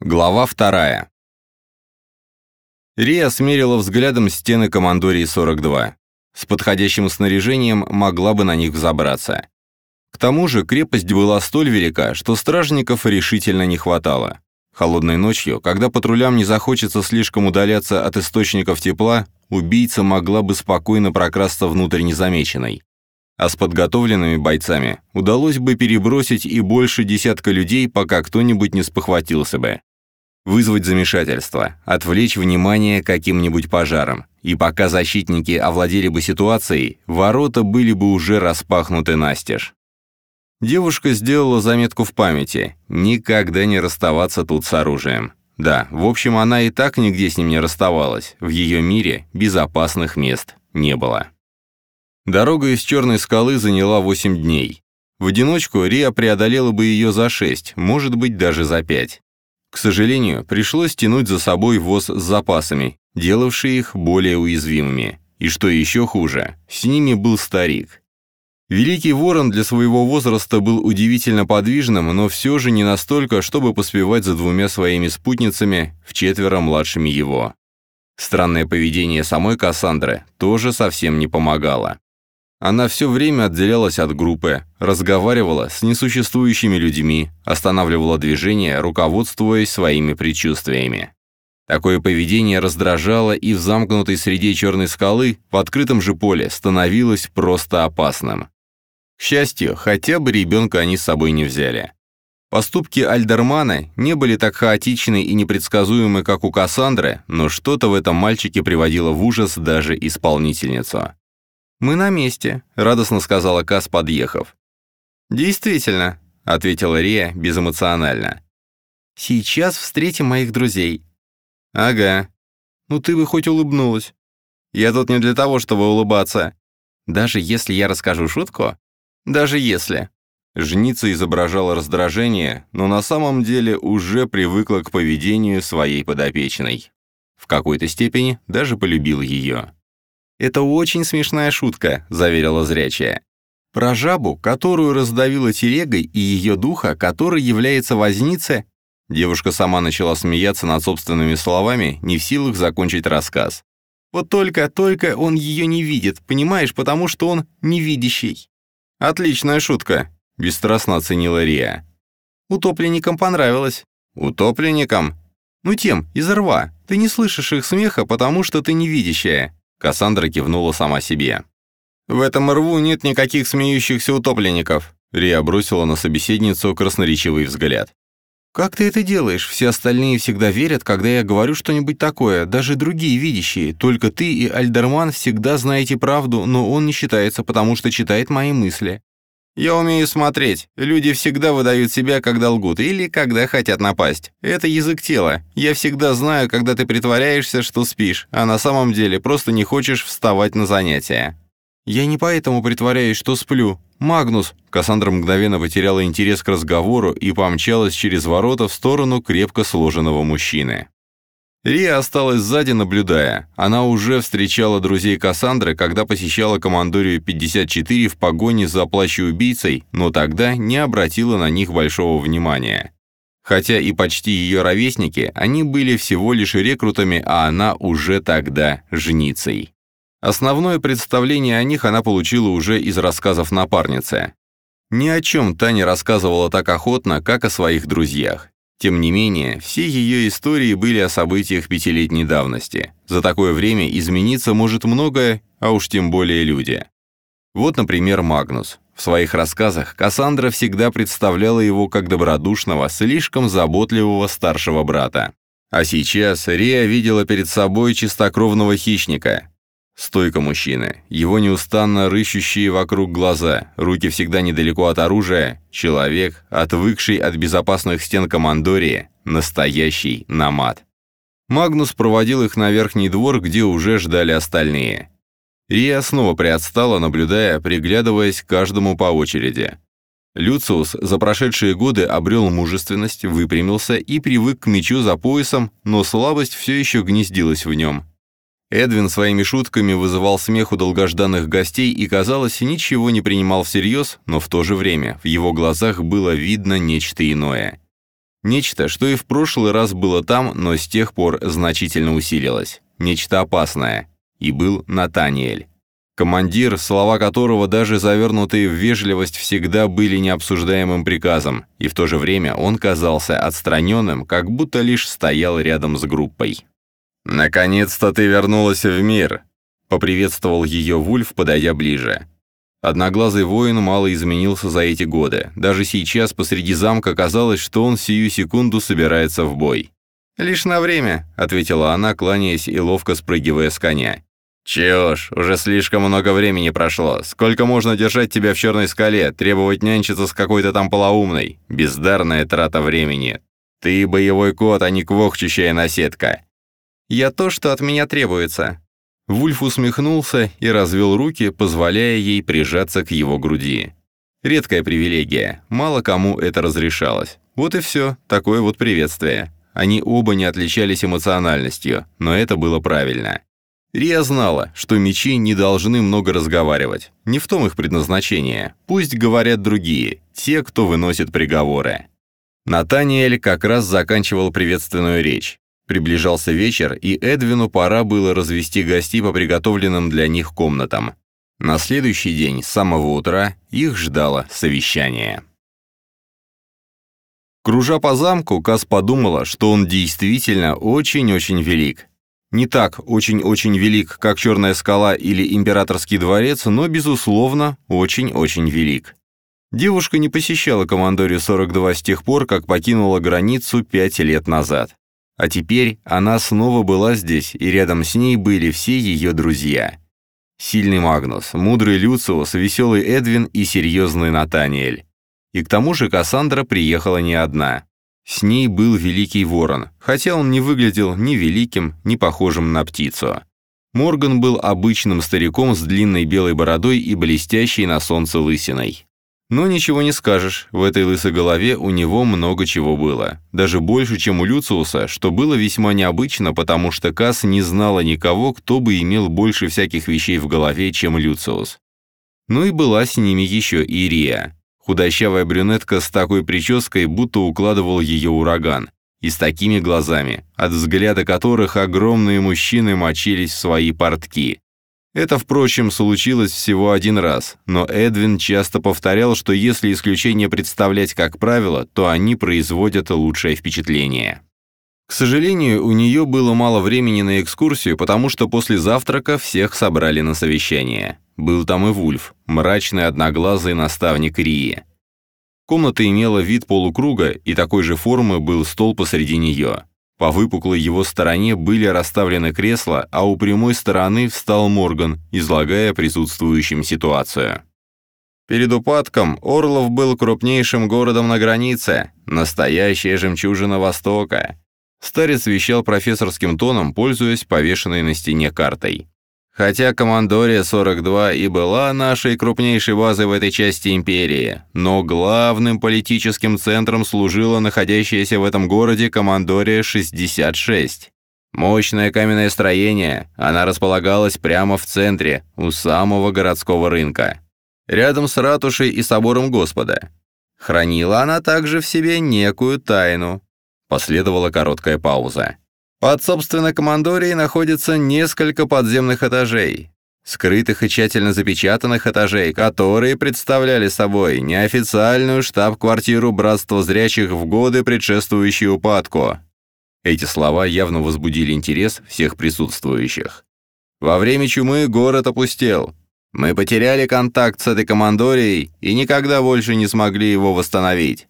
Глава вторая. Рия смерила взглядом стены командории 42. С подходящим снаряжением могла бы на них взобраться. К тому же крепость была столь велика, что стражников решительно не хватало. Холодной ночью, когда патрулям не захочется слишком удаляться от источников тепла, убийца могла бы спокойно прокрасться внутрь незамеченной. А с подготовленными бойцами удалось бы перебросить и больше десятка людей, пока кто-нибудь не спохватился бы вызвать замешательство, отвлечь внимание каким-нибудь пожаром. И пока защитники овладели бы ситуацией, ворота были бы уже распахнуты настежь. Девушка сделала заметку в памяти – никогда не расставаться тут с оружием. Да, в общем, она и так нигде с ним не расставалась, в ее мире безопасных мест не было. Дорога из Черной скалы заняла 8 дней. В одиночку Риа преодолела бы ее за 6, может быть, даже за 5. К сожалению, пришлось тянуть за собой воз с запасами, делавший их более уязвимыми. И что еще хуже, с ними был старик. Великий ворон для своего возраста был удивительно подвижным, но все же не настолько, чтобы поспевать за двумя своими спутницами, в четверо младшими его. Странное поведение самой Кассандры тоже совсем не помогало. Она все время отделялась от группы, разговаривала с несуществующими людьми, останавливала движение, руководствуясь своими предчувствиями. Такое поведение раздражало и в замкнутой среде черной скалы, в открытом же поле, становилось просто опасным. К счастью, хотя бы ребенка они с собой не взяли. Поступки Альдермана не были так хаотичны и непредсказуемы, как у Кассандры, но что-то в этом мальчике приводило в ужас даже исполнительницу. «Мы на месте», — радостно сказала Кас, подъехав. «Действительно», — ответила Рия безэмоционально. «Сейчас встретим моих друзей». «Ага. Ну ты бы хоть улыбнулась. Я тут не для того, чтобы улыбаться. Даже если я расскажу шутку? Даже если». Жница изображала раздражение, но на самом деле уже привыкла к поведению своей подопечной. В какой-то степени даже полюбил ее. «Это очень смешная шутка», — заверила зрячая. «Про жабу, которую раздавила телегой, и ее духа, который является вознице...» Девушка сама начала смеяться над собственными словами, не в силах закончить рассказ. «Вот только, только он ее не видит, понимаешь, потому что он невидящий». «Отличная шутка», — бесстрастно оценила Рия. «Утопленникам понравилось». «Утопленникам?» «Ну тем, из рва. Ты не слышишь их смеха, потому что ты невидящая. Кассандра кивнула сама себе. «В этом рву нет никаких смеющихся утопленников», Рия бросила на собеседницу красноречивый взгляд. «Как ты это делаешь? Все остальные всегда верят, когда я говорю что-нибудь такое, даже другие видящие. Только ты и Альдерман всегда знаете правду, но он не считается, потому что читает мои мысли. Я умею смотреть. Люди всегда выдают себя, когда лгут, или когда хотят напасть. Это язык тела. Я всегда знаю, когда ты притворяешься, что спишь, а на самом деле просто не хочешь вставать на занятия. Я не поэтому притворяюсь, что сплю. Магнус. Кассандра мгновенно потеряла интерес к разговору и помчалась через ворота в сторону крепко сложенного мужчины. Рия осталась сзади, наблюдая. Она уже встречала друзей Кассандры, когда посещала командорию 54 в погоне за плащеубийцей, но тогда не обратила на них большого внимания. Хотя и почти ее ровесники, они были всего лишь рекрутами, а она уже тогда жницей. Основное представление о них она получила уже из рассказов напарницы. Ни о чем Таня рассказывала так охотно, как о своих друзьях. Тем не менее, все ее истории были о событиях пятилетней давности. За такое время измениться может многое, а уж тем более люди. Вот, например, Магнус. В своих рассказах Кассандра всегда представляла его как добродушного, слишком заботливого старшего брата. А сейчас Риа видела перед собой чистокровного хищника, Стойка мужчины, его неустанно рыщущие вокруг глаза, руки всегда недалеко от оружия, человек, отвыкший от безопасных стен командории, настоящий намат. Магнус проводил их на верхний двор, где уже ждали остальные. Рия снова приотстала, наблюдая, приглядываясь каждому по очереди. Люциус за прошедшие годы обрел мужественность, выпрямился и привык к мечу за поясом, но слабость все еще гнездилась в нем. Эдвин своими шутками вызывал смех у долгожданных гостей и, казалось, ничего не принимал всерьез, но в то же время в его глазах было видно нечто иное. Нечто, что и в прошлый раз было там, но с тех пор значительно усилилось. Нечто опасное. И был Натаниэль. Командир, слова которого, даже завернутые в вежливость, всегда были необсуждаемым приказом, и в то же время он казался отстраненным, как будто лишь стоял рядом с группой. «Наконец-то ты вернулась в мир!» — поприветствовал ее Вульф, подойдя ближе. Одноглазый воин мало изменился за эти годы. Даже сейчас посреди замка казалось, что он сию секунду собирается в бой. «Лишь на время», — ответила она, кланяясь и ловко спрыгивая с коня. «Чушь, уже слишком много времени прошло. Сколько можно держать тебя в черной скале, требовать нянчиться с какой-то там полоумной? Бездарная трата времени. Ты боевой кот, а не квохчущая наседка». «Я то, что от меня требуется», Вульф усмехнулся и развел руки, позволяя ей прижаться к его груди. Редкая привилегия, мало кому это разрешалось. Вот и все, такое вот приветствие. Они оба не отличались эмоциональностью, но это было правильно. Рия знала, что мечи не должны много разговаривать. Не в том их предназначение. Пусть говорят другие, те, кто выносит приговоры. Натаниэль как раз заканчивал приветственную речь. Приближался вечер, и Эдвину пора было развести гостей по приготовленным для них комнатам. На следующий день, с самого утра, их ждало совещание. Кружа по замку, Кас подумала, что он действительно очень-очень велик. Не так очень-очень велик, как Черная скала или Императорский дворец, но, безусловно, очень-очень велик. Девушка не посещала командорию 42 с тех пор, как покинула границу пять лет назад. А теперь она снова была здесь, и рядом с ней были все ее друзья. Сильный Магнус, мудрый Люциус, веселый Эдвин и серьезный Натаниэль. И к тому же Кассандра приехала не одна. С ней был Великий Ворон, хотя он не выглядел ни великим, ни похожим на птицу. Морган был обычным стариком с длинной белой бородой и блестящей на солнце лысиной. Но ничего не скажешь, в этой лысой голове у него много чего было. Даже больше, чем у Люциуса, что было весьма необычно, потому что Касс не знала никого, кто бы имел больше всяких вещей в голове, чем Люциус. Ну и была с ними еще и Рия. Худощавая брюнетка с такой прической, будто укладывал ее ураган. И с такими глазами, от взгляда которых огромные мужчины мочились в свои портки. Это, впрочем, случилось всего один раз, но Эдвин часто повторял, что если исключение представлять как правило, то они производят лучшее впечатление. К сожалению, у нее было мало времени на экскурсию, потому что после завтрака всех собрали на совещание. Был там и Вульф, мрачный одноглазый наставник Рии. Комната имела вид полукруга, и такой же формы был стол посреди нее. По выпуклой его стороне были расставлены кресла, а у прямой стороны встал Морган, излагая присутствующим ситуацию. Перед упадком Орлов был крупнейшим городом на границе, настоящая жемчужина Востока. Старец вещал профессорским тоном, пользуясь повешенной на стене картой. Хотя Командория 42 и была нашей крупнейшей базой в этой части империи, но главным политическим центром служила находящаяся в этом городе Командория 66. Мощное каменное строение, она располагалась прямо в центре, у самого городского рынка, рядом с ратушей и собором Господа. Хранила она также в себе некую тайну. Последовала короткая пауза. Под, собственно, командорией находится несколько подземных этажей, скрытых и тщательно запечатанных этажей, которые представляли собой неофициальную штаб-квартиру Братства Зрячих в годы, предшествующие упадку. Эти слова явно возбудили интерес всех присутствующих. Во время чумы город опустел. Мы потеряли контакт с этой командорией и никогда больше не смогли его восстановить.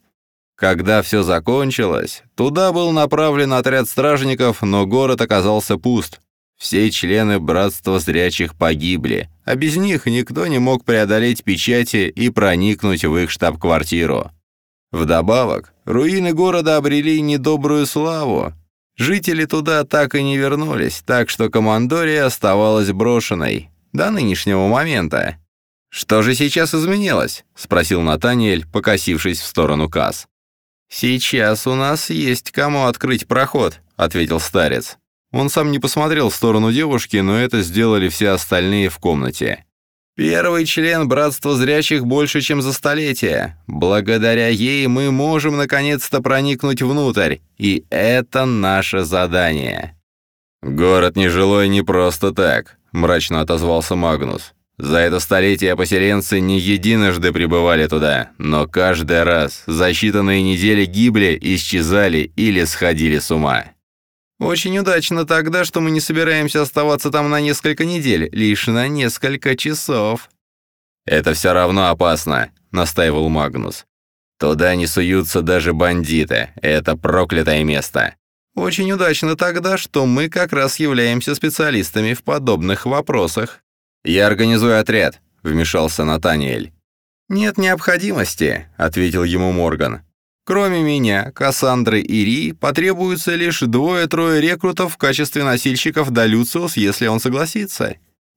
Когда все закончилось, туда был направлен отряд стражников, но город оказался пуст. Все члены Братства Зрячих погибли, а без них никто не мог преодолеть печати и проникнуть в их штаб-квартиру. Вдобавок, руины города обрели недобрую славу. Жители туда так и не вернулись, так что командория оставалась брошенной до нынешнего момента. «Что же сейчас изменилось?» — спросил Натаниэль, покосившись в сторону Касс. «Сейчас у нас есть кому открыть проход», — ответил старец. Он сам не посмотрел в сторону девушки, но это сделали все остальные в комнате. Первый член Братства Зрячих больше, чем за столетие. Благодаря ей мы можем наконец-то проникнуть внутрь, и это наше задание». «Город нежилой не просто так», — мрачно отозвался Магнус. «За это столетие поселенцы не единожды прибывали туда, но каждый раз за считанные недели гибли, исчезали или сходили с ума». «Очень удачно тогда, что мы не собираемся оставаться там на несколько недель, лишь на несколько часов». «Это все равно опасно», — настаивал Магнус. «Туда не суются даже бандиты. Это проклятое место». «Очень удачно тогда, что мы как раз являемся специалистами в подобных вопросах». «Я организую отряд», — вмешался Натаниэль. «Нет необходимости», — ответил ему Морган. Кроме меня, Кассандры и Ри, потребуется лишь двое-трое рекрутов в качестве носильщиков до Люциус, если он согласится.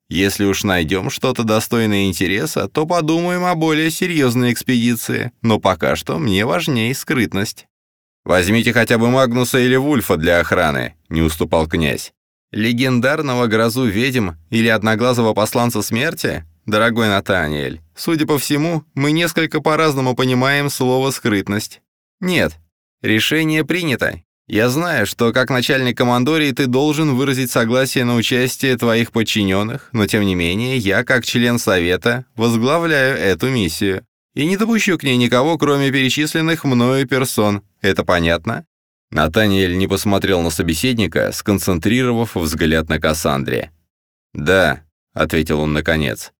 Если уж найдем что-то достойное интереса, то подумаем о более серьезной экспедиции, но пока что мне важнее скрытность. «Возьмите хотя бы Магнуса или Вульфа для охраны», — не уступал князь. «Легендарного грозу ведьм или одноглазого посланца смерти? Дорогой Натаниэль, судя по всему, мы несколько по-разному понимаем слово «скрытность». «Нет. Решение принято. Я знаю, что как начальник командории ты должен выразить согласие на участие твоих подчиненных, но тем не менее я, как член Совета, возглавляю эту миссию. И не допущу к ней никого, кроме перечисленных мною персон. Это понятно?» Натаниэль не посмотрел на собеседника, сконцентрировав взгляд на Кассандре. «Да», — ответил он наконец.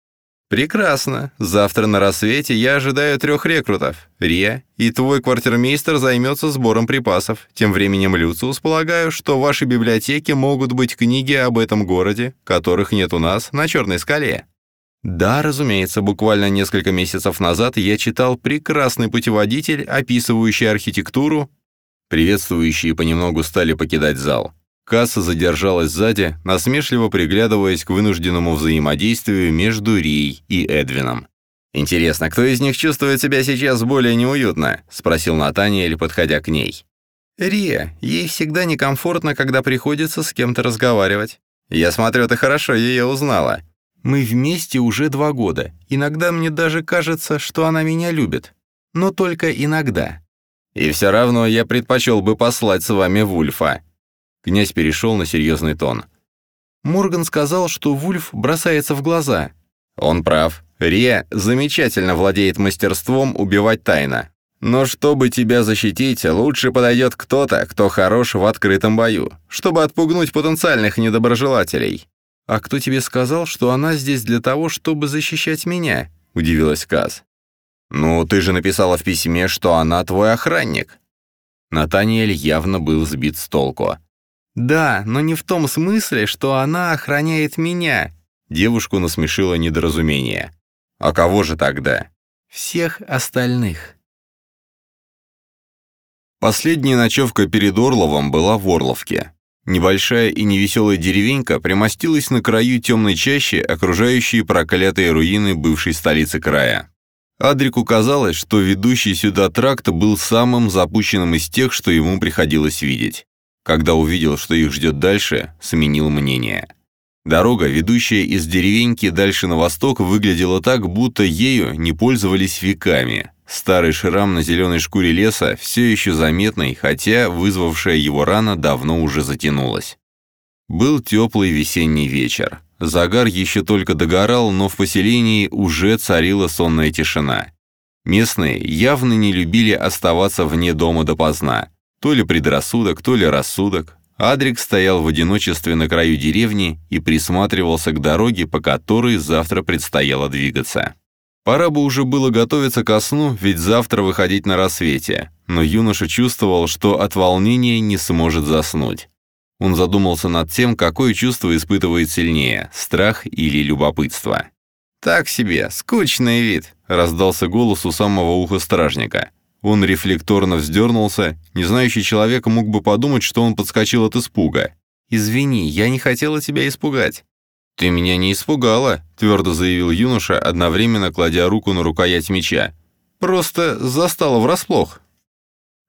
«Прекрасно. Завтра на рассвете я ожидаю трех рекрутов. Рия, и твой квартирмейстер займется сбором припасов. Тем временем, Люциус, полагаю, что в вашей библиотеке могут быть книги об этом городе, которых нет у нас на Черной скале». Да, разумеется, буквально несколько месяцев назад я читал прекрасный путеводитель, описывающий архитектуру. Приветствующие понемногу стали покидать зал. Касса задержалась сзади, насмешливо приглядываясь к вынужденному взаимодействию между Рией и Эдвином. «Интересно, кто из них чувствует себя сейчас более неуютно?» — спросил Натаниэль, подходя к ней. «Рия, ей всегда некомфортно, когда приходится с кем-то разговаривать. Я смотрю, ты хорошо ее узнала. Мы вместе уже два года. Иногда мне даже кажется, что она меня любит. Но только иногда. И все равно я предпочел бы послать с вами Вульфа», Князь перешел на серьезный тон. Морган сказал, что Вульф бросается в глаза. Он прав. Рия замечательно владеет мастерством убивать тайно. Но чтобы тебя защитить, лучше подойдет кто-то, кто хорош в открытом бою, чтобы отпугнуть потенциальных недоброжелателей. «А кто тебе сказал, что она здесь для того, чтобы защищать меня?» — удивилась Каз. «Ну, ты же написала в письме, что она твой охранник». Натаниэль явно был сбит с толку. «Да, но не в том смысле, что она охраняет меня». Девушку насмешило недоразумение. «А кого же тогда?» «Всех остальных». Последняя ночевка перед Орловом была в Орловке. Небольшая и невеселая деревенька примостилась на краю темной чащи, окружающей проклятые руины бывшей столицы края. Адрику казалось, что ведущий сюда тракт был самым запущенным из тех, что ему приходилось видеть. Когда увидел, что их ждет дальше, сменил мнение. Дорога, ведущая из деревеньки дальше на восток, выглядела так, будто ею не пользовались веками. Старый шрам на зеленой шкуре леса все еще заметный, хотя вызвавшая его рана давно уже затянулась. Был теплый весенний вечер. Загар еще только догорал, но в поселении уже царила сонная тишина. Местные явно не любили оставаться вне дома допоздна. То ли предрассудок, то ли рассудок. Адрик стоял в одиночестве на краю деревни и присматривался к дороге, по которой завтра предстояло двигаться. Пора бы уже было готовиться ко сну, ведь завтра выходить на рассвете, но юноша чувствовал, что от волнения не сможет заснуть. Он задумался над тем, какое чувство испытывает сильнее – страх или любопытство. «Так себе, скучный вид», – раздался голос у самого уха стражника. Он рефлекторно вздернулся. Незнающий человек мог бы подумать, что он подскочил от испуга. «Извини, я не хотела тебя испугать». «Ты меня не испугала», — твердо заявил юноша, одновременно кладя руку на рукоять меча. «Просто застала врасплох».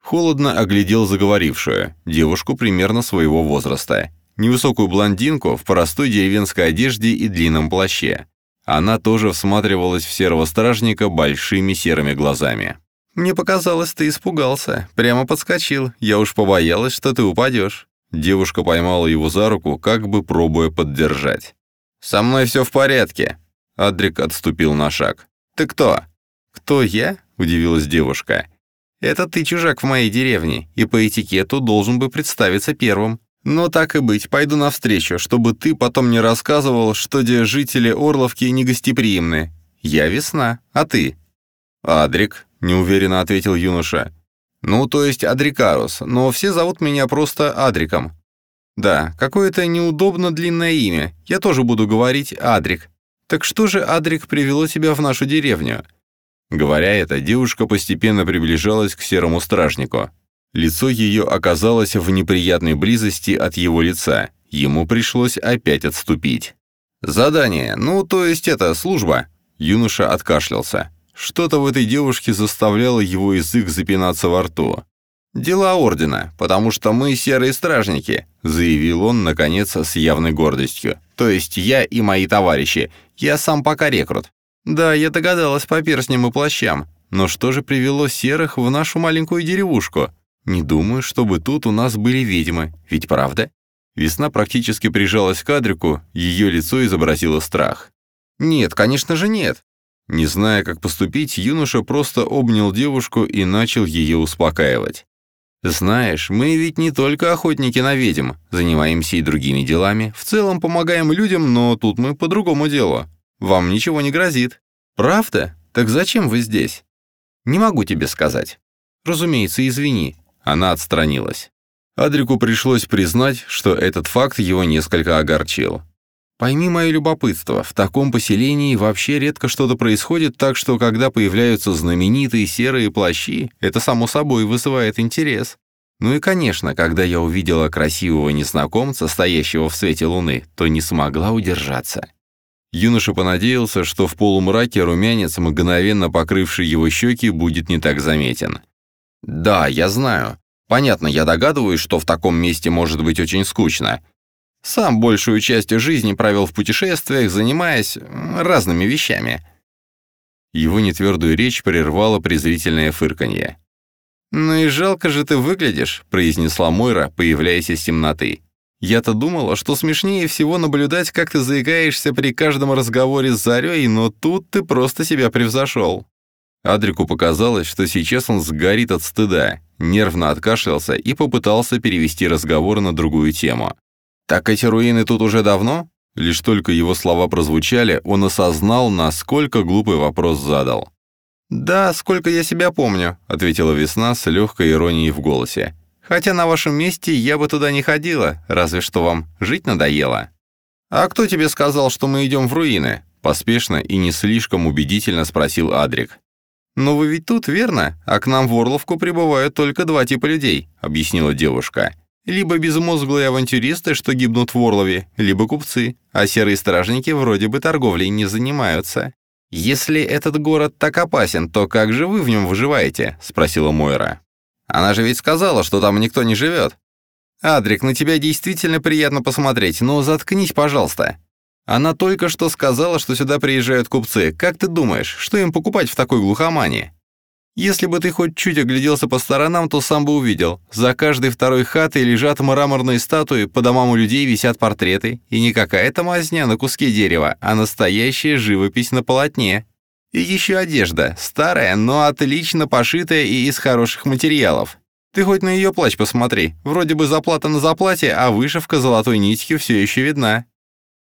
Холодно оглядел заговорившую, девушку примерно своего возраста. Невысокую блондинку в простой деревенской одежде и длинном плаще. Она тоже всматривалась в серого стражника большими серыми глазами. «Мне показалось, ты испугался. Прямо подскочил. Я уж побоялась, что ты упадешь». Девушка поймала его за руку, как бы пробуя поддержать. «Со мной все в порядке». Адрик отступил на шаг. «Ты кто?» «Кто я?» – удивилась девушка. «Это ты чужак в моей деревне, и по этикету должен бы представиться первым. Но так и быть, пойду навстречу, чтобы ты потом не рассказывал, что где жители Орловки негостеприимны. Я весна, а ты?» «Адрик», — неуверенно ответил юноша. «Ну, то есть Адрикарус, но все зовут меня просто Адриком». «Да, какое-то неудобно длинное имя. Я тоже буду говорить Адрик. Так что же, Адрик, привело тебя в нашу деревню?» Говоря это, девушка постепенно приближалась к серому стражнику. Лицо ее оказалось в неприятной близости от его лица. Ему пришлось опять отступить. «Задание, ну, то есть это, служба». Юноша откашлялся. Что-то в этой девушке заставляло его язык запинаться во рту. «Дела Ордена, потому что мы серые стражники», заявил он, наконец, с явной гордостью. «То есть я и мои товарищи. Я сам пока рекрут». «Да, я догадалась по перстням и плащам. Но что же привело серых в нашу маленькую деревушку? Не думаю, чтобы тут у нас были ведьмы, ведь правда? Весна практически прижалась к Адрику, ее лицо изобразило страх. Нет, конечно же нет. Не зная, как поступить, юноша просто обнял девушку и начал ее успокаивать. «Знаешь, мы ведь не только охотники на ведьм, занимаемся и другими делами, в целом помогаем людям, но тут мы по другому делу. Вам ничего не грозит. Правда? Так зачем вы здесь?» «Не могу тебе сказать. Разумеется, извини, она отстранилась. Адрику пришлось признать, что этот факт его несколько огорчил. «Пойми мое любопытство, в таком поселении вообще редко что-то происходит, так что когда появляются знаменитые серые плащи, это само собой вызывает интерес. Ну и, конечно, когда я увидела красивого незнакомца, стоящего в свете луны, то не смогла удержаться». Юноша понадеялся, что в полумраке румянец, мгновенно покрывший его щеки, будет не так заметен. «Да, я знаю. Понятно, я догадываюсь, что в таком месте может быть очень скучно. Сам большую часть жизни провел в путешествиях, занимаясь разными вещами». Его нетвердую речь прервало презрительное фырканье. «Ну и жалко же ты выглядишь», — произнесла Мойра, появляясь из темноты. «Я-то думала, что смешнее всего наблюдать, как ты заикаешься при каждом разговоре с Зарей, но тут ты просто себя превзошел». Адрику показалось, что сейчас он сгорит от стыда, нервно откашлялся и попытался перевести разговор на другую тему. «Так эти руины тут уже давно?» Лишь только его слова прозвучали, он осознал, насколько глупый вопрос задал. «Да, сколько я себя помню», — ответила Весна с легкой иронией в голосе. «Хотя на вашем месте я бы туда не ходила, разве что вам жить надоело». «А кто тебе сказал, что мы идем в руины?» Поспешно и не слишком убедительно спросил Адрик. «Но вы ведь тут, верно? А к нам в Орловку прибывают только два типа людей», — объяснила девушка. «Либо безмозглые авантюристы, что гибнут в Орлове, либо купцы, а серые стражники вроде бы торговлей не занимаются». «Если этот город так опасен, то как же вы в нем выживаете?» — спросила Мойра. «Она же ведь сказала, что там никто не живет». «Адрик, на тебя действительно приятно посмотреть, но заткнись, пожалуйста. Она только что сказала, что сюда приезжают купцы. Как ты думаешь, что им покупать в такой глухомане? Если бы ты хоть чуть огляделся по сторонам, то сам бы увидел. За каждой второй хатой лежат мраморные статуи, по домам у людей висят портреты. И не какая-то мазня на куске дерева, а настоящая живопись на полотне. И еще одежда, старая, но отлично пошитая и из хороших материалов. Ты хоть на ее плащ посмотри, вроде бы заплата на заплате, а вышивка золотой нитью все еще видна.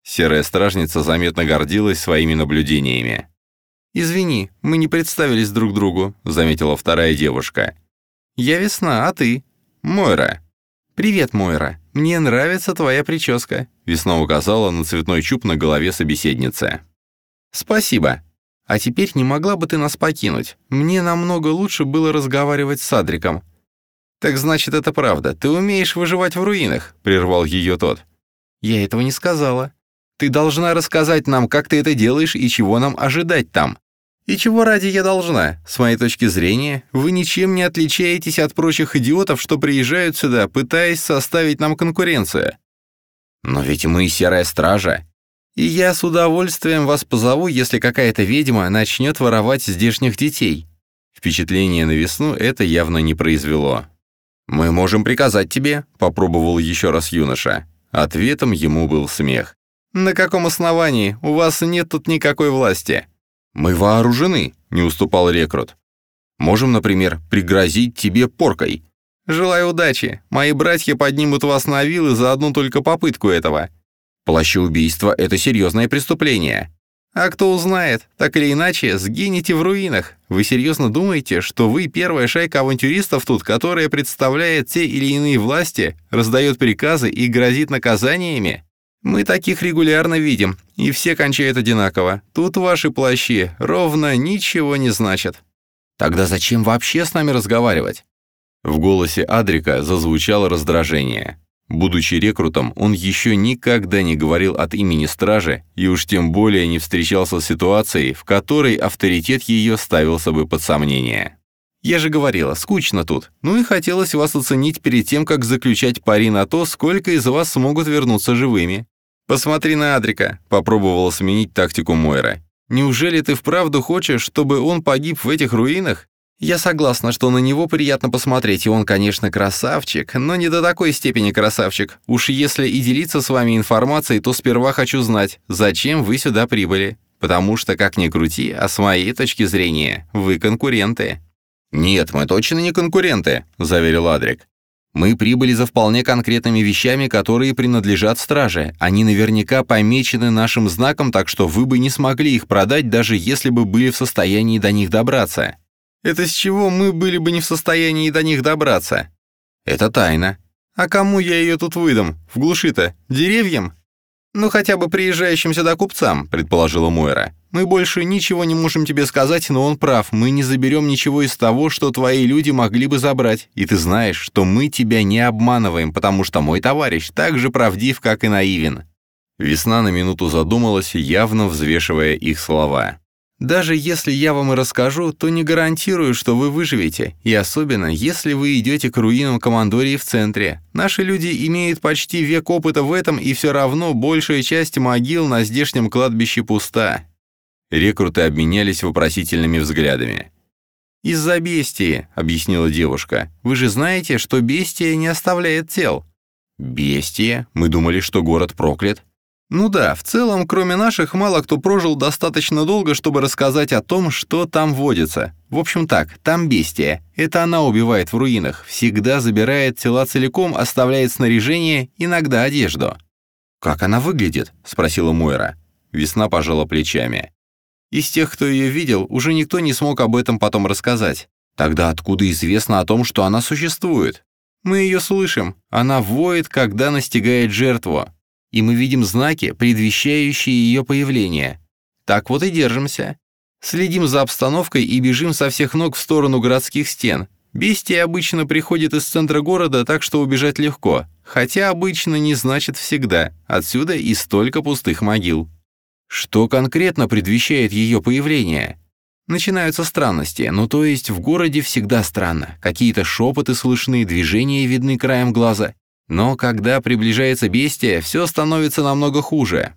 Серая стражница заметно гордилась своими наблюдениями. «Извини, мы не представились друг другу», — заметила вторая девушка. «Я Весна, а ты?» «Мойра». «Привет, Мойра. Мне нравится твоя прическа», — Весна указала на цветной чуб на голове собеседницы. «Спасибо. А теперь не могла бы ты нас покинуть? Мне намного лучше было разговаривать с Адриком». «Так значит, это правда. Ты умеешь выживать в руинах», — прервал ее тот. «Я этого не сказала. Ты должна рассказать нам, как ты это делаешь и чего нам ожидать там. И чего ради я должна? С моей точки зрения, вы ничем не отличаетесь от прочих идиотов, что приезжают сюда, пытаясь составить нам конкуренцию. Но ведь мы серая стража. И я с удовольствием вас позову, если какая-то ведьма начнет воровать здешних детей». Впечатление на весну это явно не произвело. «Мы можем приказать тебе», — попробовал еще раз юноша. Ответом ему был смех. «На каком основании? У вас нет тут никакой власти». «Мы вооружены», — не уступал рекрут. «Можем, например, пригрозить тебе поркой». «Желаю удачи. Мои братья поднимут вас на вилы за одну только попытку этого». «Плащеубийство — это серьезное преступление». А кто узнает, так или иначе, сгинете в руинах. Вы серьезно думаете, что вы первая шайка авантюристов тут, которая представляет те или иные власти, раздает приказы и грозит наказаниями? Мы таких регулярно видим, и все кончают одинаково. Тут ваши плащи ровно ничего не значат. Тогда зачем вообще с нами разговаривать? В голосе Адрика зазвучало раздражение. Будучи рекрутом, он еще никогда не говорил от имени стражи и уж тем более не встречался с ситуацией, в которой авторитет ее ставился бы под сомнение. «Я же говорила, скучно тут. Ну и хотелось вас оценить перед тем, как заключать пари на то, сколько из вас смогут вернуться живыми. Посмотри на Адрика», — попробовала сменить тактику Мойра. «Неужели ты вправду хочешь, чтобы он погиб в этих руинах? Я согласна, что на него приятно посмотреть, и он, конечно, красавчик, но не до такой степени красавчик. Уж если и делиться с вами информацией, то сперва хочу знать, зачем вы сюда прибыли. Потому что, как ни крути, а с моей точки зрения, вы конкуренты». «Нет, мы точно не конкуренты», — заверил Адрик. «Мы прибыли за вполне конкретными вещами, которые принадлежат страже. Они наверняка помечены нашим знаком, так что вы бы не смогли их продать, даже если бы были в состоянии до них добраться». Это с чего мы были бы не в состоянии до них добраться? Это тайна. А кому я ее тут выдам? В глуши-то? Деревьям? Ну, хотя бы приезжающим сюда купцам, предположила Мойра. Мы больше ничего не можем тебе сказать, но он прав. Мы не заберем ничего из того, что твои люди могли бы забрать. И ты знаешь, что мы тебя не обманываем, потому что мой товарищ так же правдив, как и наивен. Весна на минуту задумалась, явно взвешивая их слова. Даже если я вам и расскажу, то не гарантирую, что вы выживете, и особенно, если вы идете к руинам Командории в центре. Наши люди имеют почти век опыта в этом, и все равно большая часть могил на здешнем кладбище пуста». Рекруты обменялись вопросительными взглядами. «Из-за бестии», — объяснила девушка. «Вы же знаете, что бестия не оставляет тел». «Бестия? Мы думали, что город проклят». Ну да, в целом, кроме наших, мало кто прожил достаточно долго, чтобы рассказать о том, что там водится. В общем так, там бестия. Это она убивает в руинах, всегда забирает тела целиком, оставляет снаряжение, иногда одежду. «Как она выглядит?» — спросила Мойра. Весна пожала плечами. Из тех, кто ее видел, уже никто не смог об этом потом рассказать. Тогда откуда известно о том, что она существует? Мы ее слышим. Она воет, когда настигает жертву и мы видим знаки, предвещающие ее появление. Так вот и держимся. Следим за обстановкой и бежим со всех ног в сторону городских стен. Бестия обычно приходит из центра города, так что убежать легко. Хотя обычно не значит всегда. Отсюда и столько пустых могил. Что конкретно предвещает ее появление? Начинаются странности, ну то есть в городе всегда странно. Какие-то шепоты слышны, движения видны краем глаза. Но когда приближается бестия, все становится намного хуже.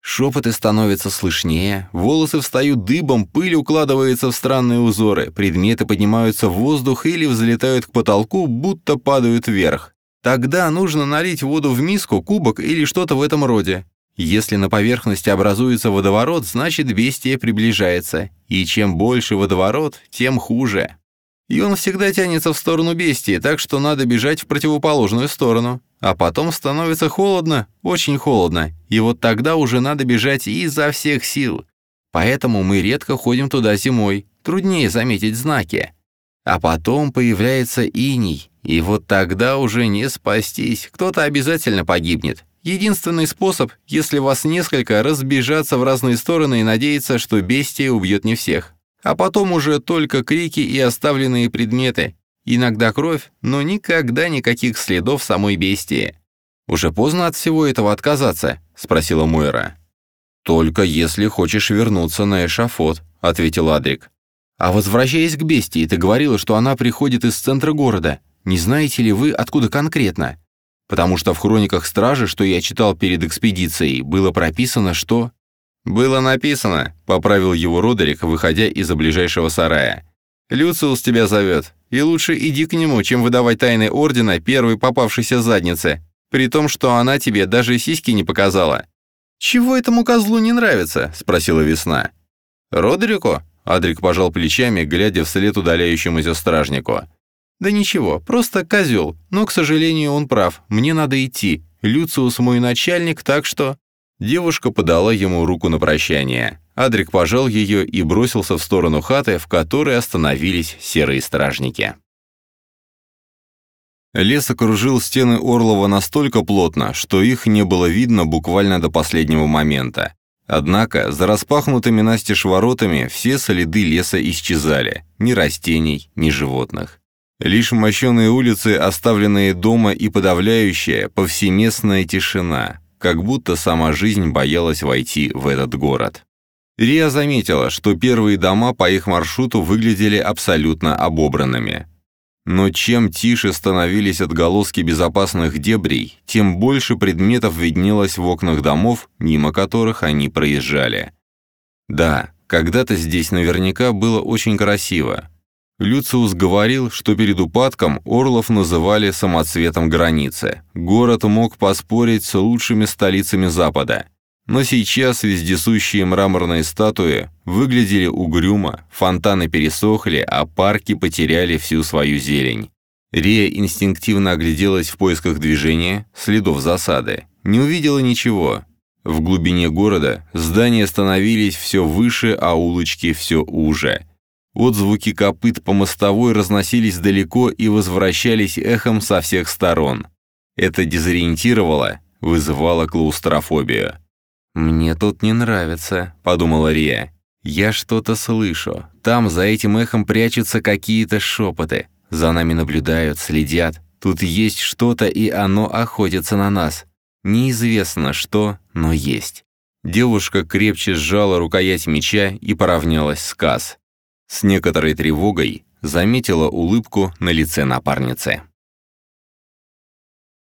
Шепоты становятся слышнее, волосы встают дыбом, пыль укладывается в странные узоры, предметы поднимаются в воздух или взлетают к потолку, будто падают вверх. Тогда нужно налить воду в миску, кубок или что-то в этом роде. Если на поверхности образуется водоворот, значит бестия приближается, и чем больше водоворот, тем хуже. И он всегда тянется в сторону бестии, так что надо бежать в противоположную сторону. А потом становится холодно, очень холодно, и вот тогда уже надо бежать изо всех сил. Поэтому мы редко ходим туда зимой, труднее заметить знаки. А потом появляется иней, и вот тогда уже не спастись, кто-то обязательно погибнет. Единственный способ, если вас несколько, разбежаться в разные стороны и надеяться, что бестия убьет не всех. А потом уже только крики и оставленные предметы. Иногда кровь, но никогда никаких следов самой бестии. «Уже поздно от всего этого отказаться?» — спросила Мойра. «Только если хочешь вернуться на эшафот», — ответил Адрик. «А возвращаясь к бестии, ты говорила, что она приходит из центра города. Не знаете ли вы, откуда конкретно?» потому что в хрониках стражи, что я читал перед экспедицией, было прописано, что... «Было написано», — поправил его Родерик, выходя из-за ближайшего сарая. «Люциус тебя зовет, и лучше иди к нему, чем выдавать тайны Ордена первой попавшейся заднице, при том, что она тебе даже сиськи не показала». «Чего этому козлу не нравится?» — спросила Весна. «Родерику?» — Адрик пожал плечами, глядя вслед удаляющемуся стражнику. «Да ничего, просто козел, но, к сожалению, он прав, мне надо идти. Люциус мой начальник, так что...» Девушка подала ему руку на прощание. Адрик пожал ее и бросился в сторону хаты, в которой остановились серые стражники. Лес окружил стены Орлова настолько плотно, что их не было видно буквально до последнего момента. Однако за распахнутыми настежь воротами все следы леса исчезали, ни растений, ни животных. Лишь мощеные улицы, оставленные дома и подавляющая, повсеместная тишина, как будто сама жизнь боялась войти в этот город. Риа заметила, что первые дома по их маршруту выглядели абсолютно обобранными. Но чем тише становились отголоски безопасных дебрей, тем больше предметов виднелось в окнах домов, мимо которых они проезжали. Да, когда-то здесь наверняка было очень красиво. Люциус говорил, что перед упадком Орлов называли самоцветом границы. Город мог поспорить с лучшими столицами Запада. Но сейчас вездесущие мраморные статуи выглядели угрюмо, фонтаны пересохли, а парки потеряли всю свою зелень. Рия инстинктивно огляделась в поисках движения, следов засады. Не увидела ничего. В глубине города здания становились все выше, а улочки все уже. Отзвуки копыт по мостовой разносились далеко и возвращались эхом со всех сторон. Это дезориентировало, вызывало клаустрофобию. «Мне тут не нравится», — подумала Рия. «Я что-то слышу. Там за этим эхом прячутся какие-то шепоты. За нами наблюдают, следят. Тут есть что-то, и оно охотится на нас. Неизвестно что, но есть». Девушка крепче сжала рукоять меча и поравнялась с Каз. С некоторой тревогой заметила улыбку на лице напарницы.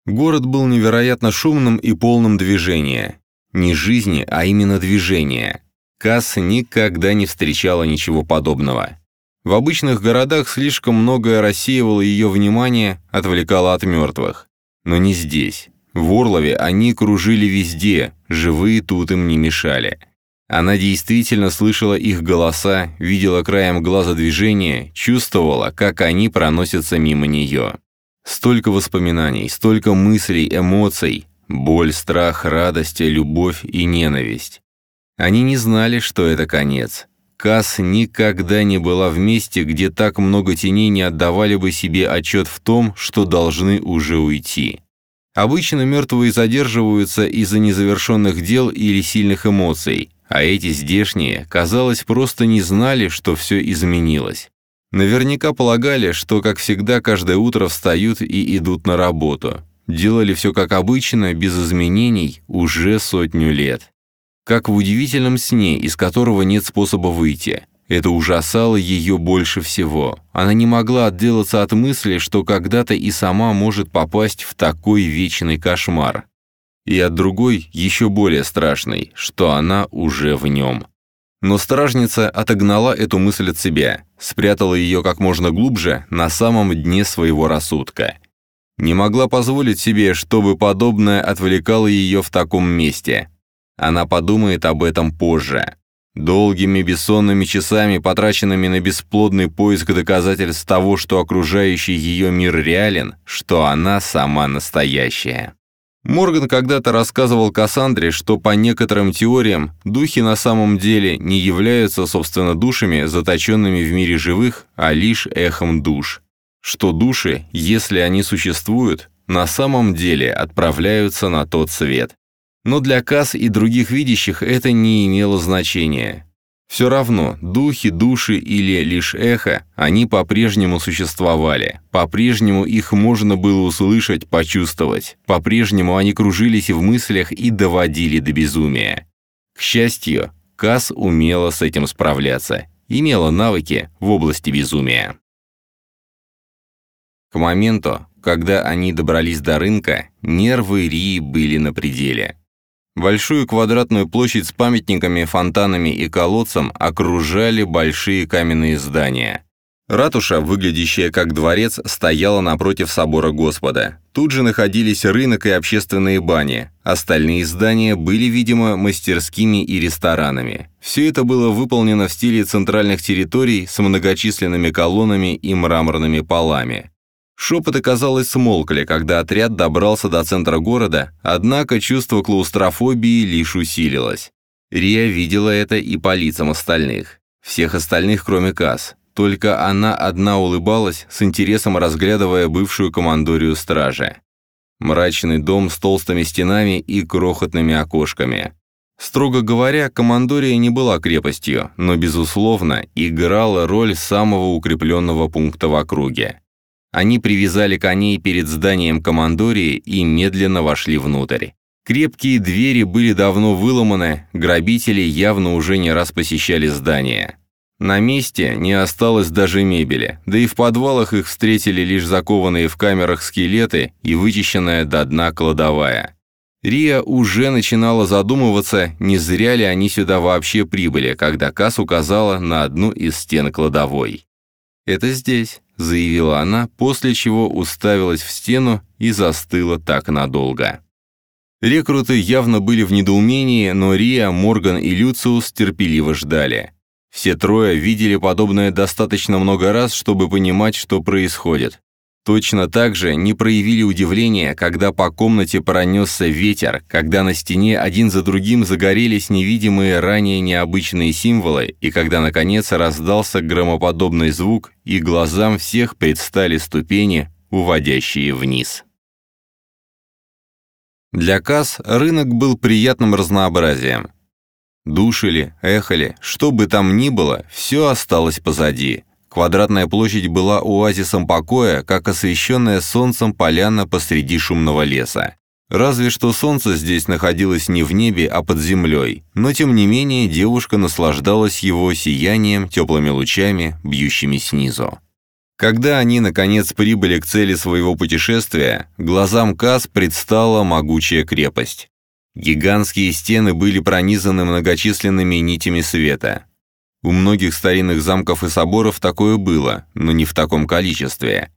Город был невероятно шумным и полным движения. Не жизни, а именно движения. Касс никогда не встречала ничего подобного. В обычных городах слишком многое рассеивало ее внимание, отвлекало от мертвых. Но не здесь. В Орлове они кружили везде, живые тут им не мешали. Она действительно слышала их голоса, видела краем глаза движения, чувствовала, как они проносятся мимо нее. Столько воспоминаний, столько мыслей, эмоций, Боль, страх, радость, любовь и ненависть. Они не знали, что это конец. Касс никогда не была в месте, где так много теней не отдавали бы себе отчет в том, что должны уже уйти. Обычно мертвые задерживаются из-за незавершенных дел или сильных эмоций, а эти здешние, казалось, просто не знали, что все изменилось. Наверняка полагали, что, как всегда, каждое утро встают и идут на работу делали все как обычно, без изменений, уже сотню лет. Как в удивительном сне, из которого нет способа выйти. Это ужасало ее больше всего. Она не могла отделаться от мысли, что когда-то и сама может попасть в такой вечный кошмар. И от другой, еще более страшной, что она уже в нем. Но стражница отогнала эту мысль от себя, спрятала ее как можно глубже на самом дне своего рассудка не могла позволить себе, чтобы подобное отвлекало ее в таком месте. Она подумает об этом позже. Долгими бессонными часами, потраченными на бесплодный поиск доказательств того, что окружающий ее мир реален, что она сама настоящая. Морган когда-то рассказывал Кассандре, что по некоторым теориям духи на самом деле не являются, собственно, душами, заточенными в мире живых, а лишь эхом душ что души, если они существуют, на самом деле отправляются на тот свет. Но для Кас и других видящих это не имело значения. Все равно, духи, души или лишь эхо, они по-прежнему существовали, по-прежнему их можно было услышать, почувствовать, по-прежнему они кружились в мыслях и доводили до безумия. К счастью, Кас умела с этим справляться, имела навыки в области безумия. К моменту, когда они добрались до рынка, нервы Рии были на пределе. Большую квадратную площадь с памятниками, фонтанами и колодцем окружали большие каменные здания. Ратуша, выглядящая как дворец, стояла напротив собора Господа. Тут же находились рынок и общественные бани. Остальные здания были, видимо, мастерскими и ресторанами. Все это было выполнено в стиле центральных территорий с многочисленными колоннами и мраморными полами. Шепоты, казалось, смолкли, когда отряд добрался до центра города, однако чувство клаустрофобии лишь усилилось. Рия видела это и по лицам остальных. Всех остальных, кроме Касс. Только она одна улыбалась, с интересом разглядывая бывшую командорию стражи. Мрачный дом с толстыми стенами и крохотными окошками. Строго говоря, командория не была крепостью, но, безусловно, играла роль самого укрепленного пункта в округе. Они привязали коней перед зданием командории и медленно вошли внутрь. Крепкие двери были давно выломаны, грабители явно уже не раз посещали здание. На месте не осталось даже мебели, да и в подвалах их встретили лишь закованные в камерах скелеты и вычищенная до дна кладовая. Рия уже начинала задумываться, не зря ли они сюда вообще прибыли, когда Кас указала на одну из стен кладовой. «Это здесь», — заявила она, после чего уставилась в стену и застыла так надолго. Рекруты явно были в недоумении, но Рия, Морган и Люциус терпеливо ждали. Все трое видели подобное достаточно много раз, чтобы понимать, что происходит. Точно так же не проявили удивления, когда по комнате пронесся ветер, когда на стене один за другим загорелись невидимые ранее необычные символы, и когда, наконец, раздался громоподобный звук, и глазам всех предстали ступени, уводящие вниз. Для Касс рынок был приятным разнообразием. Душили, эхали, что бы там ни было, все осталось позади. Квадратная площадь была оазисом покоя, как освещенная солнцем поляна посреди шумного леса. Разве что солнце здесь находилось не в небе, а под землей, но тем не менее девушка наслаждалась его сиянием, теплыми лучами, бьющими снизу. Когда они, наконец, прибыли к цели своего путешествия, глазам Кас предстала могучая крепость. Гигантские стены были пронизаны многочисленными нитями света. У многих старинных замков и соборов такое было, но не в таком количестве.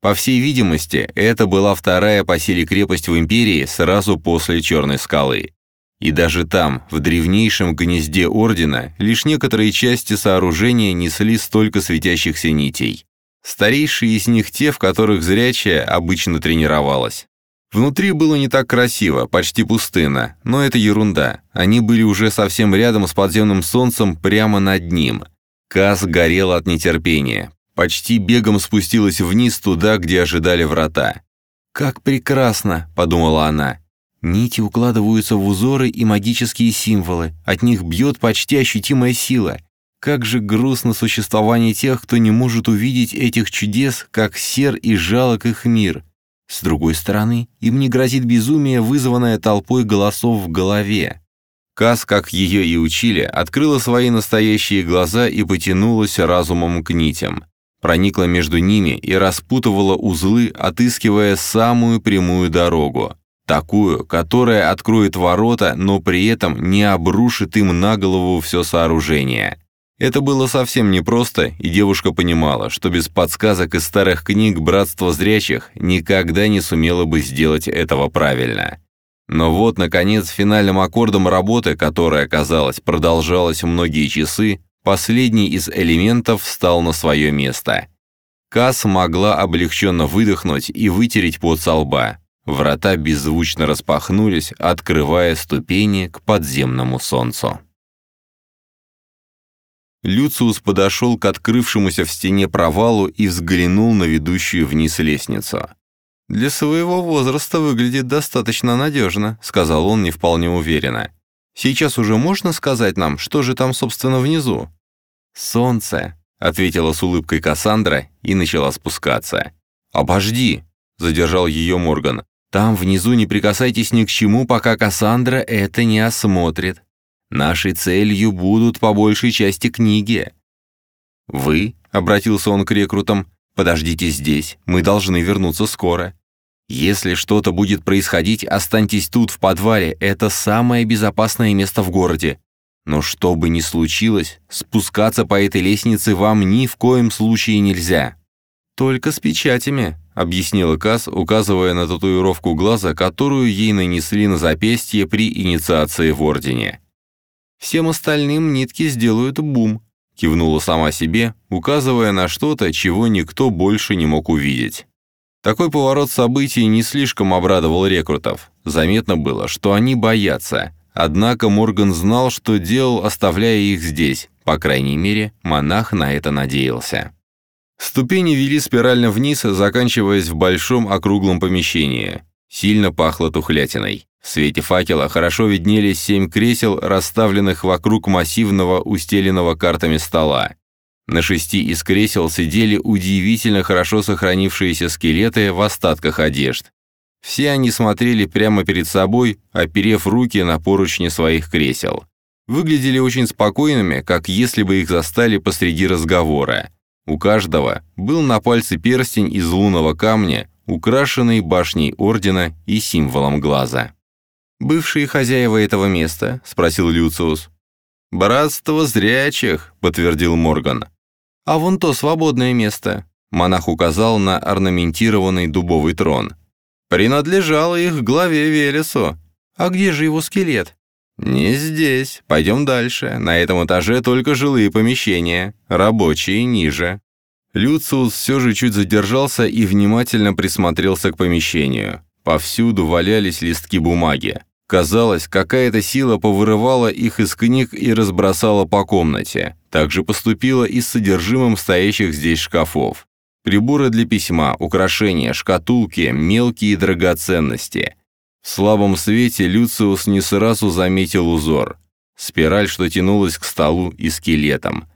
По всей видимости, это была вторая по силе крепость в империи сразу после Черной скалы. И даже там, в древнейшем гнезде Ордена, лишь некоторые части сооружения несли столько светящихся нитей. Старейшие из них те, в которых зрячая обычно тренировалась. Внутри было не так красиво, почти пустынно, но это ерунда. Они были уже совсем рядом с подземным солнцем, прямо над ним. Каз горела от нетерпения. Почти бегом спустилась вниз туда, где ожидали врата. «Как прекрасно!» – подумала она. Нити укладываются в узоры и магические символы. От них бьет почти ощутимая сила. Как же грустно существование тех, кто не может увидеть этих чудес, как сер и жалок их мир. С другой стороны, им не грозит безумие, вызванное толпой голосов в голове. Кас, как ее и учили, открыла свои настоящие глаза и потянулась разумом к нитям. Проникла между ними и распутывала узлы, отыскивая самую прямую дорогу. Такую, которая откроет ворота, но при этом не обрушит им на голову все сооружение. Это было совсем непросто, и девушка понимала, что без подсказок из старых книг «Братство зрячих» никогда не сумела бы сделать этого правильно. Но вот, наконец, финальным аккордом работы, которая, казалось, продолжалась многие часы, последний из элементов встал на свое место. Касс могла облегченно выдохнуть и вытереть пот со лба. Врата беззвучно распахнулись, открывая ступени к подземному солнцу. Люциус подошел к открывшемуся в стене провалу и взглянул на ведущую вниз лестницу. «Для своего возраста выглядит достаточно надежно», — сказал он не вполне уверенно. «Сейчас уже можно сказать нам, что же там, собственно, внизу?» «Солнце», — ответила с улыбкой Кассандра и начала спускаться. «Обожди», — задержал ее Морган. «Там внизу не прикасайтесь ни к чему, пока Кассандра это не осмотрит. Нашей целью будут по большей части книги. «Вы», — обратился он к рекрутам, — Подождите здесь, мы должны вернуться скоро. Если что-то будет происходить, останьтесь тут, в подвале, это самое безопасное место в городе. Но что бы ни случилось, спускаться по этой лестнице вам ни в коем случае нельзя. Только с печатями, объяснила Касс, указывая на татуировку глаза, которую ей нанесли на запястье при инициации в Ордене. «Всем остальным нитки сделают бум», кивнула сама себе, указывая на что-то, чего никто больше не мог увидеть. Такой поворот событий не слишком обрадовал рекрутов. Заметно было, что они боятся. Однако Морган знал, что делал, оставляя их здесь. По крайней мере, монах на это надеялся. Ступени вели спирально вниз, заканчиваясь в большом округлом помещении. Сильно пахло тухлятиной. В свете факела хорошо виднелись семь кресел, расставленных вокруг массивного, устеленного картами стола. На шести из кресел сидели удивительно хорошо сохранившиеся скелеты в остатках одежд. Все они смотрели прямо перед собой, оперев руки на поручни своих кресел. Выглядели очень спокойными, как если бы их застали посреди разговора. У каждого был на пальце перстень из лунного камня, украшенный башней ордена и символом глаза. «Бывшие хозяева этого места?» — спросил Люциус. «Братство зрячих», — подтвердил Морган. «А вон то свободное место», — монах указал на орнаментированный дубовый трон. «Принадлежало их главе Велесу. А где же его скелет?» «Не здесь. Пойдем дальше. На этом этаже только жилые помещения, рабочие ниже». Люциус все же чуть задержался и внимательно присмотрелся к помещению. Повсюду валялись листки бумаги. Казалось, какая-то сила повырывала их из книг и разбросала по комнате. Так же поступила и с содержимым стоящих здесь шкафов. Приборы для письма, украшения, шкатулки, мелкие драгоценности. В слабом свете Люциус не сразу заметил узор. Спираль, что тянулась к столу и скелетам.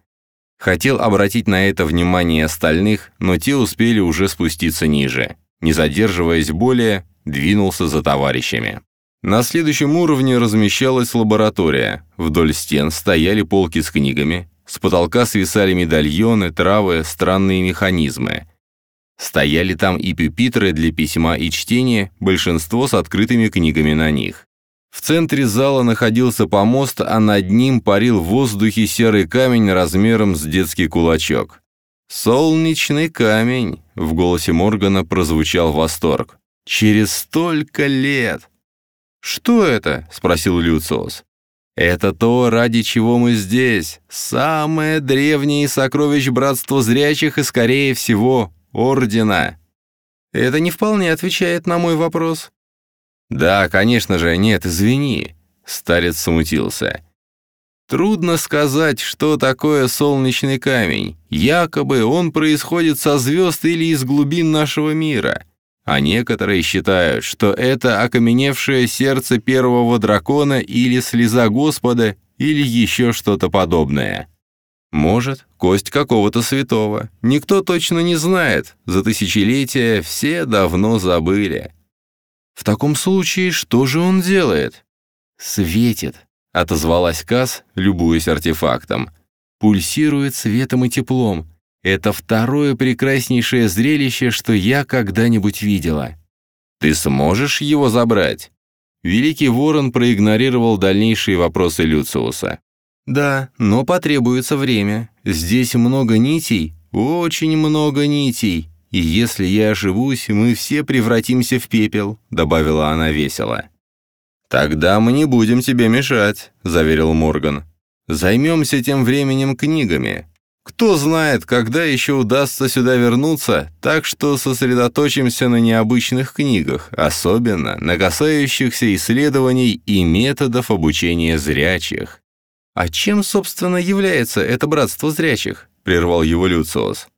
Хотел обратить на это внимание остальных, но те успели уже спуститься ниже. Не задерживаясь более, двинулся за товарищами. На следующем уровне размещалась лаборатория. Вдоль стен стояли полки с книгами, с потолка свисали медальоны, травы, странные механизмы. Стояли там и пюпитры для письма и чтения, большинство с открытыми книгами на них. В центре зала находился помост, а над ним парил в воздухе серый камень размером с детский кулачок. «Солнечный камень!» — в голосе Моргана прозвучал восторг. «Через столько лет!» «Что это?» — спросил Люциус. «Это то, ради чего мы здесь. Самое древнее сокровищ Братства Зрячих и, скорее всего, Ордена». «Это не вполне отвечает на мой вопрос». «Да, конечно же, нет, извини», — старец смутился. Трудно сказать, что такое солнечный камень. Якобы он происходит со звезд или из глубин нашего мира. А некоторые считают, что это окаменевшее сердце первого дракона или слеза Господа, или еще что-то подобное. Может, кость какого-то святого. Никто точно не знает. За тысячелетия все давно забыли. В таком случае, что же он делает? Светит, отозвалась Кас, любуясь артефактом. Пульсирует светом и теплом. Это второе прекраснейшее зрелище, что я когда-нибудь видела. Ты сможешь его забрать? Великий Ворон проигнорировал дальнейшие вопросы Люциуса. «Да, но потребуется время. Здесь много нитей, очень много нитей. И если я ошибусь, мы все превратимся в пепел», — добавила она весело. «Тогда мы не будем тебе мешать», — заверил Морган. «Займемся тем временем книгами. Кто знает, когда еще удастся сюда вернуться, так что сосредоточимся на необычных книгах, особенно на касающихся исследований и методов обучения зрячих. «А чем, собственно, является это братство зрячих?» — прервал его Люциус.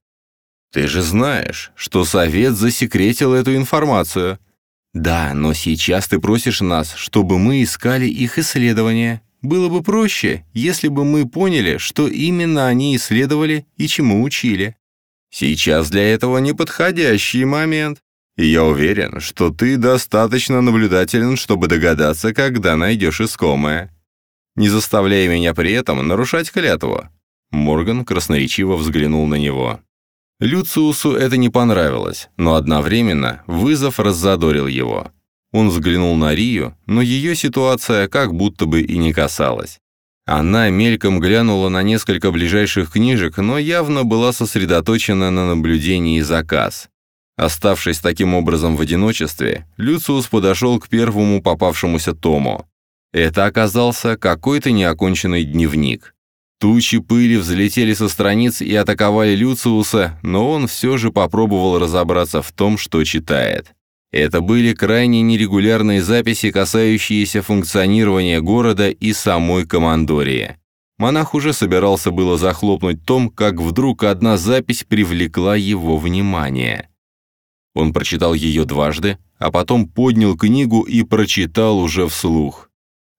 «Ты же знаешь, что Совет засекретил эту информацию». «Да, но сейчас ты просишь нас, чтобы мы искали их исследования. Было бы проще, если бы мы поняли, что именно они исследовали и чему учили. Сейчас для этого неподходящий момент. Я уверен, что ты достаточно наблюдателен, чтобы догадаться, когда найдешь искомое. Не заставляй меня при этом нарушать клятву». Морган красноречиво взглянул на него. Люциусу это не понравилось, но одновременно вызов раззадорил его. Он взглянул на Рию, но ее ситуация как будто бы и не касалась. Она мельком глянула на несколько ближайших книжек, но явно была сосредоточена на наблюдении заказ. Оставшись таким образом в одиночестве, Люциус подошел к первому попавшемуся тому. Это оказался какой-то неоконченный дневник. Тучи пыли взлетели со страниц и атаковали Люциуса, но он все же попробовал разобраться в том, что читает. Это были крайне нерегулярные записи, касающиеся функционирования города и самой командории. Монах уже собирался было захлопнуть том, как вдруг одна запись привлекла его внимание. Он прочитал ее дважды, а потом поднял книгу и прочитал уже вслух.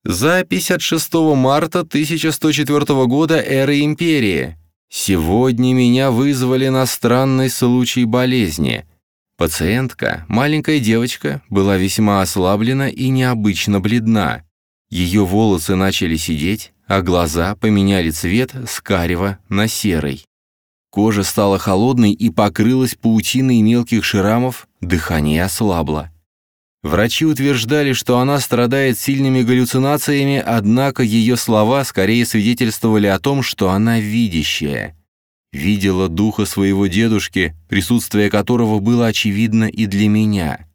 Запись от 6 марта 1104 года эры Империи. Сегодня меня вызвали на странный случай болезни. Пациентка, маленькая девочка, была весьма ослаблена и необычно бледна. Ее волосы начали сидеть, а глаза поменяли цвет с карего на серый. Кожа стала холодной и покрылась паутиной мелких шрамов, дыхание ослабло. Врачи утверждали, что она страдает сильными галлюцинациями, однако ее слова скорее свидетельствовали о том, что она видящая. Видела духа своего дедушки, присутствие которого было очевидно и для меня.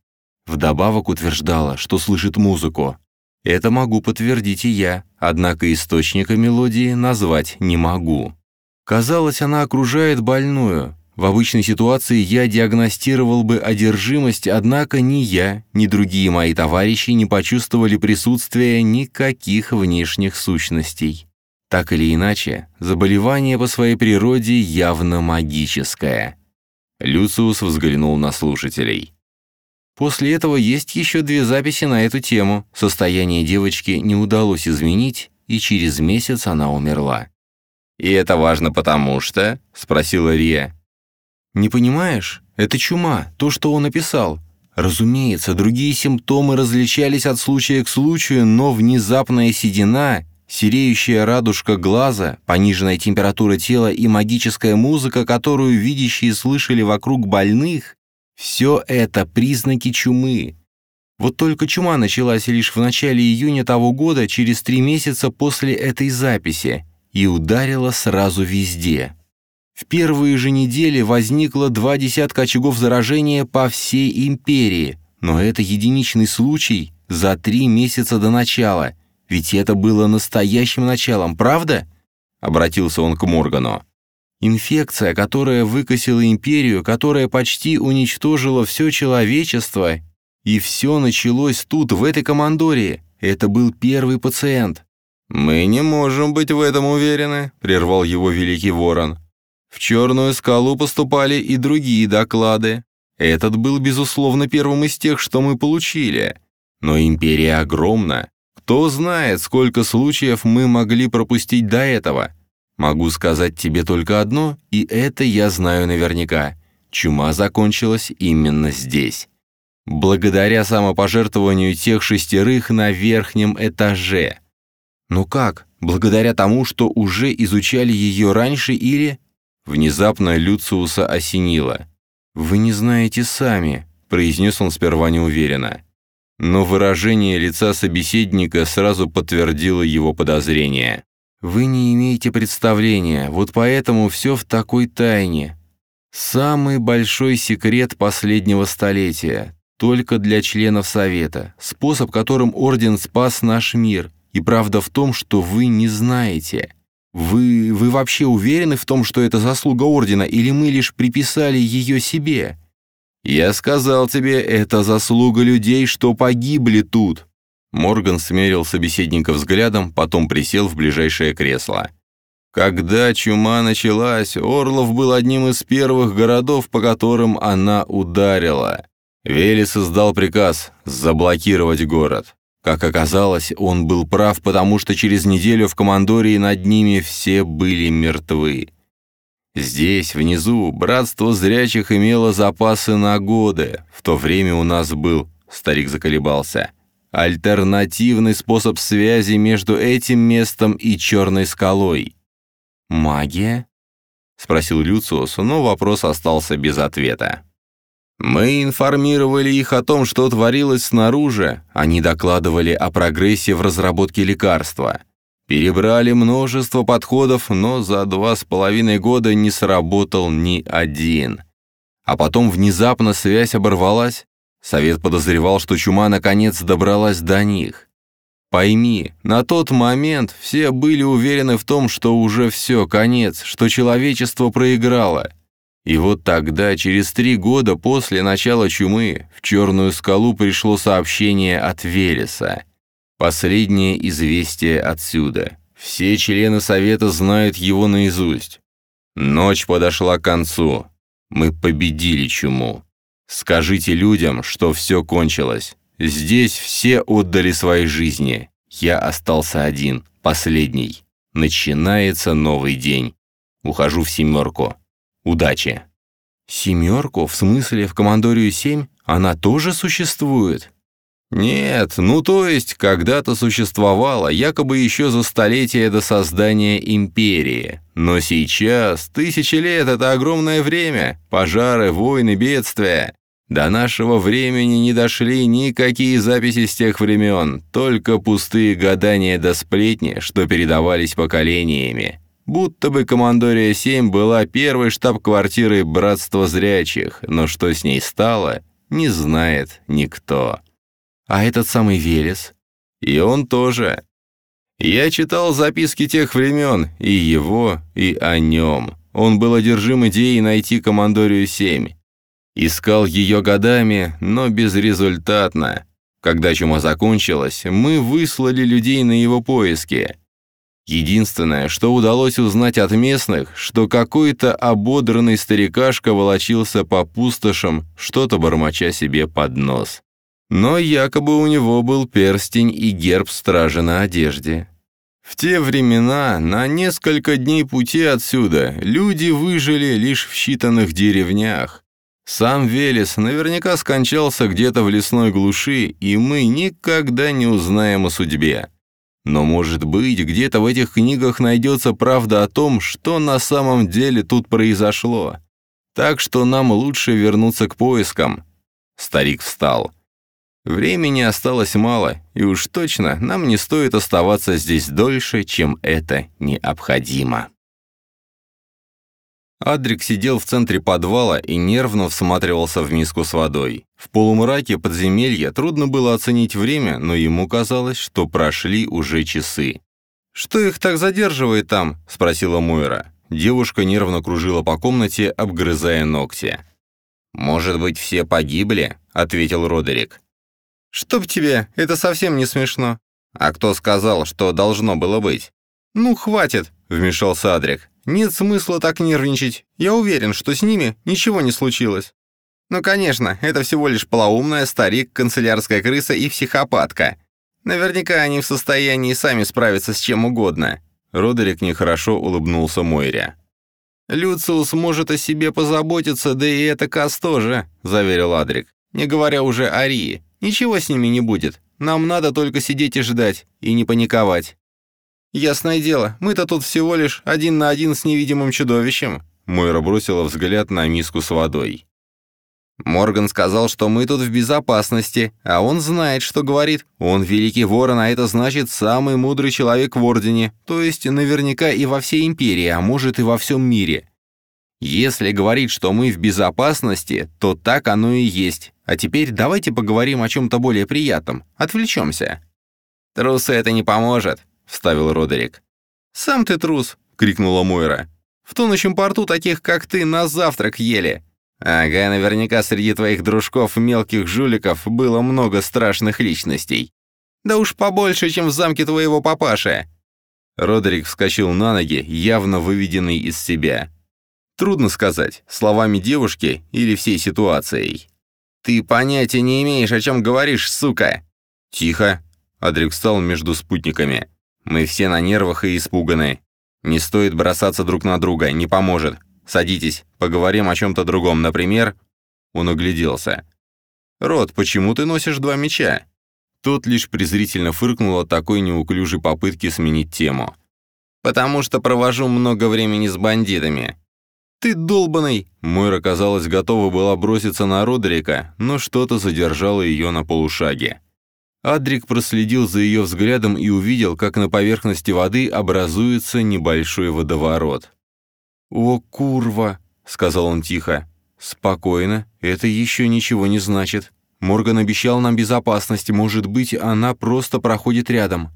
Вдобавок утверждала, что слышит музыку. Это могу подтвердить и я, однако источника мелодии назвать не могу. Казалось, она окружает больную, в обычной ситуации я диагностировал бы одержимость, однако ни я, ни другие мои товарищи не почувствовали присутствия никаких внешних сущностей. Так или иначе, заболевание по своей природе явно магическое. Люциус взглянул на слушателей. После этого есть еще две записи на эту тему. Состояние девочки не удалось изменить, и через месяц она умерла. «И это важно потому что?» — спросила Рия. Не понимаешь? Это чума, то, что он описал. Разумеется, другие симптомы различались от случая к случаю, но внезапная седина, сереющая радужка глаза, пониженная температура тела и магическая музыка, которую видящие слышали вокруг больных, все это признаки чумы. Вот только чума началась лишь в начале июня того года, через три месяца после этой записи, и ударила сразу везде. В первые же недели возникло два десятка очагов заражения по всей империи, но это единичный случай за три месяца до начала, ведь это было настоящим началом, правда?» Обратился он к Моргану. Инфекция, которая выкосила империю, которая почти уничтожила все человечество, и все началось тут, в этой командории. Это был первый пациент. «Мы не можем быть в этом уверены», — прервал его Великий Ворон. В Черную скалу поступали и другие доклады. Этот был, безусловно, первым из тех, что мы получили. Но империя огромна. Кто знает, сколько случаев мы могли пропустить до этого. Могу сказать тебе только одно, и это я знаю наверняка. Чума закончилась именно здесь. Благодаря самопожертвованию тех шестерых на верхнем этаже. Ну как, благодаря тому, что уже изучали ее раньше или... Внезапно Люциуса осенило. «Вы не знаете сами», — произнес он сперва неуверенно. Но выражение лица собеседника сразу подтвердило его подозрение. «Вы не имеете представления, вот поэтому все в такой тайне. Самый большой секрет последнего столетия, только для членов Совета, способ, которым Орден спас наш мир, и правда в том, что вы не знаете». Вы, вы вообще уверены в том, что это заслуга Ордена, или мы лишь приписали ее себе? Я сказал тебе, это заслуга людей, что погибли тут. Морган смерил собеседника взглядом, потом присел в ближайшее кресло. Когда чума началась, Орлов был одним из первых городов, по которым она ударила. Велес издал приказ заблокировать город. Как оказалось, он был прав, потому что через неделю в командории над ними все были мертвы. Здесь, внизу, братство зрячих имело запасы на годы. В то время у нас был, старик заколебался, альтернативный способ связи между этим местом и черной скалой. Магия? спросил Люциус, но вопрос остался без ответа. Мы информировали их о том, что творилось снаружи. Они докладывали о прогрессе в разработке лекарства. Перебрали множество подходов, но за два с половиной года не сработал ни один. А потом внезапно связь оборвалась. Совет подозревал, что чума наконец добралась до них. Пойми, на тот момент все были уверены в том, что уже все, конец, что человечество проиграло. И вот тогда, через три года после начала чумы, в Черную скалу пришло сообщение от Велеса. Последнее известие отсюда. Все члены Совета знают его наизусть. Ночь подошла к концу. Мы победили чуму. Скажите людям, что все кончилось. Здесь все отдали свои жизни. Я остался один, последний. Начинается новый день. Ухожу в семерку. Удачи!» «Семерку? В смысле, в командорию 7? Она тоже существует?» «Нет, ну то есть, когда-то существовала, якобы еще за столетие до создания империи. Но сейчас, тысячи лет — это огромное время, пожары, войны, бедствия. До нашего времени не дошли никакие записи с тех времен, только пустые гадания до сплетни, что передавались поколениями будто бы Командория-7 была первой штаб-квартирой Братства Зрячих, но что с ней стало, не знает никто. А этот самый Велес? И он тоже. Я читал записки тех времен, и его, и о нем. Он был одержим идеей найти Командорию-7. Искал ее годами, но безрезультатно. Когда чума закончилась, мы выслали людей на его поиски. Единственное, что удалось узнать от местных, что какой-то ободранный старикашка волочился по пустошам, что-то бормоча себе под нос. Но якобы у него был перстень и герб стражи на одежде. В те времена, на несколько дней пути отсюда, люди выжили лишь в считанных деревнях. Сам Велес наверняка скончался где-то в лесной глуши, и мы никогда не узнаем о судьбе. Но, может быть, где-то в этих книгах найдется правда о том, что на самом деле тут произошло. Так что нам лучше вернуться к поискам. Старик встал. Времени осталось мало, и уж точно нам не стоит оставаться здесь дольше, чем это необходимо. Адрик сидел в центре подвала и нервно всматривался в миску с водой. В полумраке подземелья трудно было оценить время, но ему казалось, что прошли уже часы. «Что их так задерживает там?» – спросила Мойра. Девушка нервно кружила по комнате, обгрызая ногти. «Может быть, все погибли?» – ответил Родерик. «Чтоб тебе, это совсем не смешно». «А кто сказал, что должно было быть?» «Ну, хватит», — вмешался Адрик. Нет смысла так нервничать. Я уверен, что с ними ничего не случилось. Ну, конечно, это всего лишь полоумная старик, канцелярская крыса и психопатка. Наверняка они в состоянии сами справиться с чем угодно. Родерик нехорошо улыбнулся Мойре. «Люциус может о себе позаботиться, да и это Кас тоже», — заверил Адрик. «Не говоря уже о Рии. Ничего с ними не будет. Нам надо только сидеть и ждать, и не паниковать». «Ясное дело, мы-то тут всего лишь один на один с невидимым чудовищем». Мойра бросила взгляд на миску с водой. Морган сказал, что мы тут в безопасности, а он знает, что говорит. Он великий ворон, а это значит самый мудрый человек в Ордене, то есть наверняка и во всей Империи, а может и во всем мире. Если говорит, что мы в безопасности, то так оно и есть. А теперь давайте поговорим о чем-то более приятном. Отвлечемся. Трусы это не поможет вставил Родерик. «Сам ты трус!» — крикнула Мойра. «В тонущем порту таких, как ты, на завтрак ели!» «Ага, наверняка среди твоих дружков мелких жуликов было много страшных личностей. Да уж побольше, чем в замке твоего папаши!» Родерик вскочил на ноги, явно выведенный из себя. Трудно сказать, словами девушки или всей ситуацией. «Ты понятия не имеешь, о чем говоришь, сука!» «Тихо!» — Адрик встал между спутниками. Мы все на нервах и испуганы. Не стоит бросаться друг на друга, не поможет. Садитесь, поговорим о чем-то другом, например...» Он огляделся. «Рот, почему ты носишь два меча?» Тот лишь презрительно фыркнул от такой неуклюжей попытки сменить тему. «Потому что провожу много времени с бандитами». «Ты долбаный!» Мойра, казалось, готова была броситься на Родерика, но что-то задержало ее на полушаге. Адрик проследил за ее взглядом и увидел, как на поверхности воды образуется небольшой водоворот. «О, курва!» — сказал он тихо. «Спокойно, это еще ничего не значит. Морган обещал нам безопасность, может быть, она просто проходит рядом».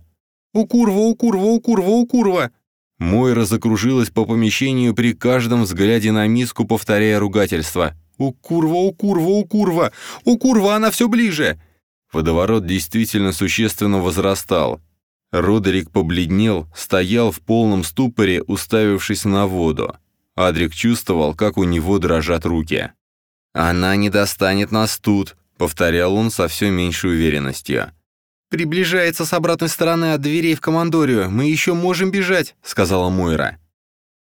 «У курва, у курва, у курва, у курва!» Мойра закружилась по помещению при каждом взгляде на миску, повторяя ругательство. «У курва, у курва, у курва! У курва, она все ближе!» Водоворот действительно существенно возрастал. Родерик побледнел, стоял в полном ступоре, уставившись на воду. Адрик чувствовал, как у него дрожат руки. «Она не достанет нас тут», — повторял он со все меньшей уверенностью. «Приближается с обратной стороны от дверей в командорию. Мы еще можем бежать», — сказала Мойра.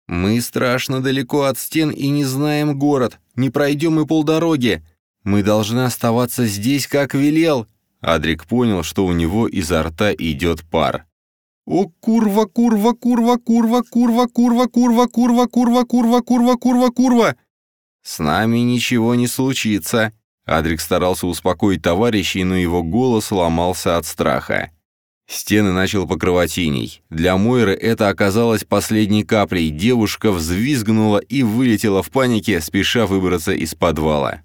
«Мы страшно далеко от стен и не знаем город. Не пройдем и полдороги. Мы должны оставаться здесь, как велел». Адрик понял, что у него изо рта идет пар. «О, курва, курва, курва, курва, курва, курва, курва, курва, курва, курва, курва, курва, курва!» «С нами ничего не случится», Адрик старался успокоить товарищей, но его голос ломался от страха. Стены начал покрывать иней. Для Мойры это оказалось последней каплей. Девушка взвизгнула и вылетела в панике, спеша выбраться из подвала.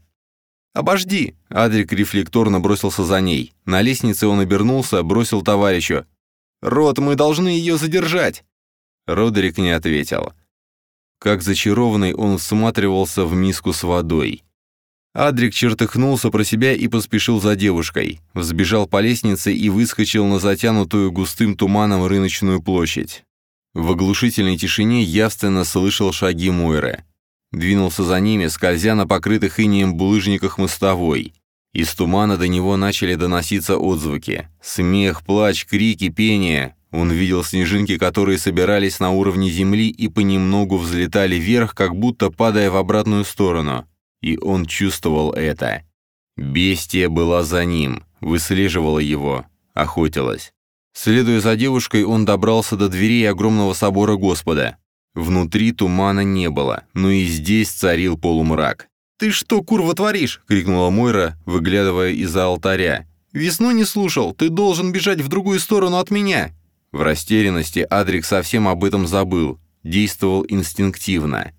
«Обожди!» Адрик рефлекторно бросился за ней. На лестнице он обернулся, бросил товарищу. «Рот, мы должны ее задержать!» Родерик не ответил. Как зачарованный он всматривался в миску с водой. Адрик чертыхнулся про себя и поспешил за девушкой. Взбежал по лестнице и выскочил на затянутую густым туманом рыночную площадь. В оглушительной тишине явственно слышал шаги Мойры. Двинулся за ними, скользя на покрытых инеем булыжниках мостовой. Из тумана до него начали доноситься отзвуки. Смех, плач, крики, пение. Он видел снежинки, которые собирались на уровне земли и понемногу взлетали вверх, как будто падая в обратную сторону и он чувствовал это. Бестия была за ним, выслеживала его, охотилась. Следуя за девушкой, он добрался до дверей огромного собора Господа. Внутри тумана не было, но и здесь царил полумрак. «Ты что, курва, творишь?» — крикнула Мойра, выглядывая из-за алтаря. «Весну не слушал, ты должен бежать в другую сторону от меня!» В растерянности Адрик совсем об этом забыл, действовал инстинктивно.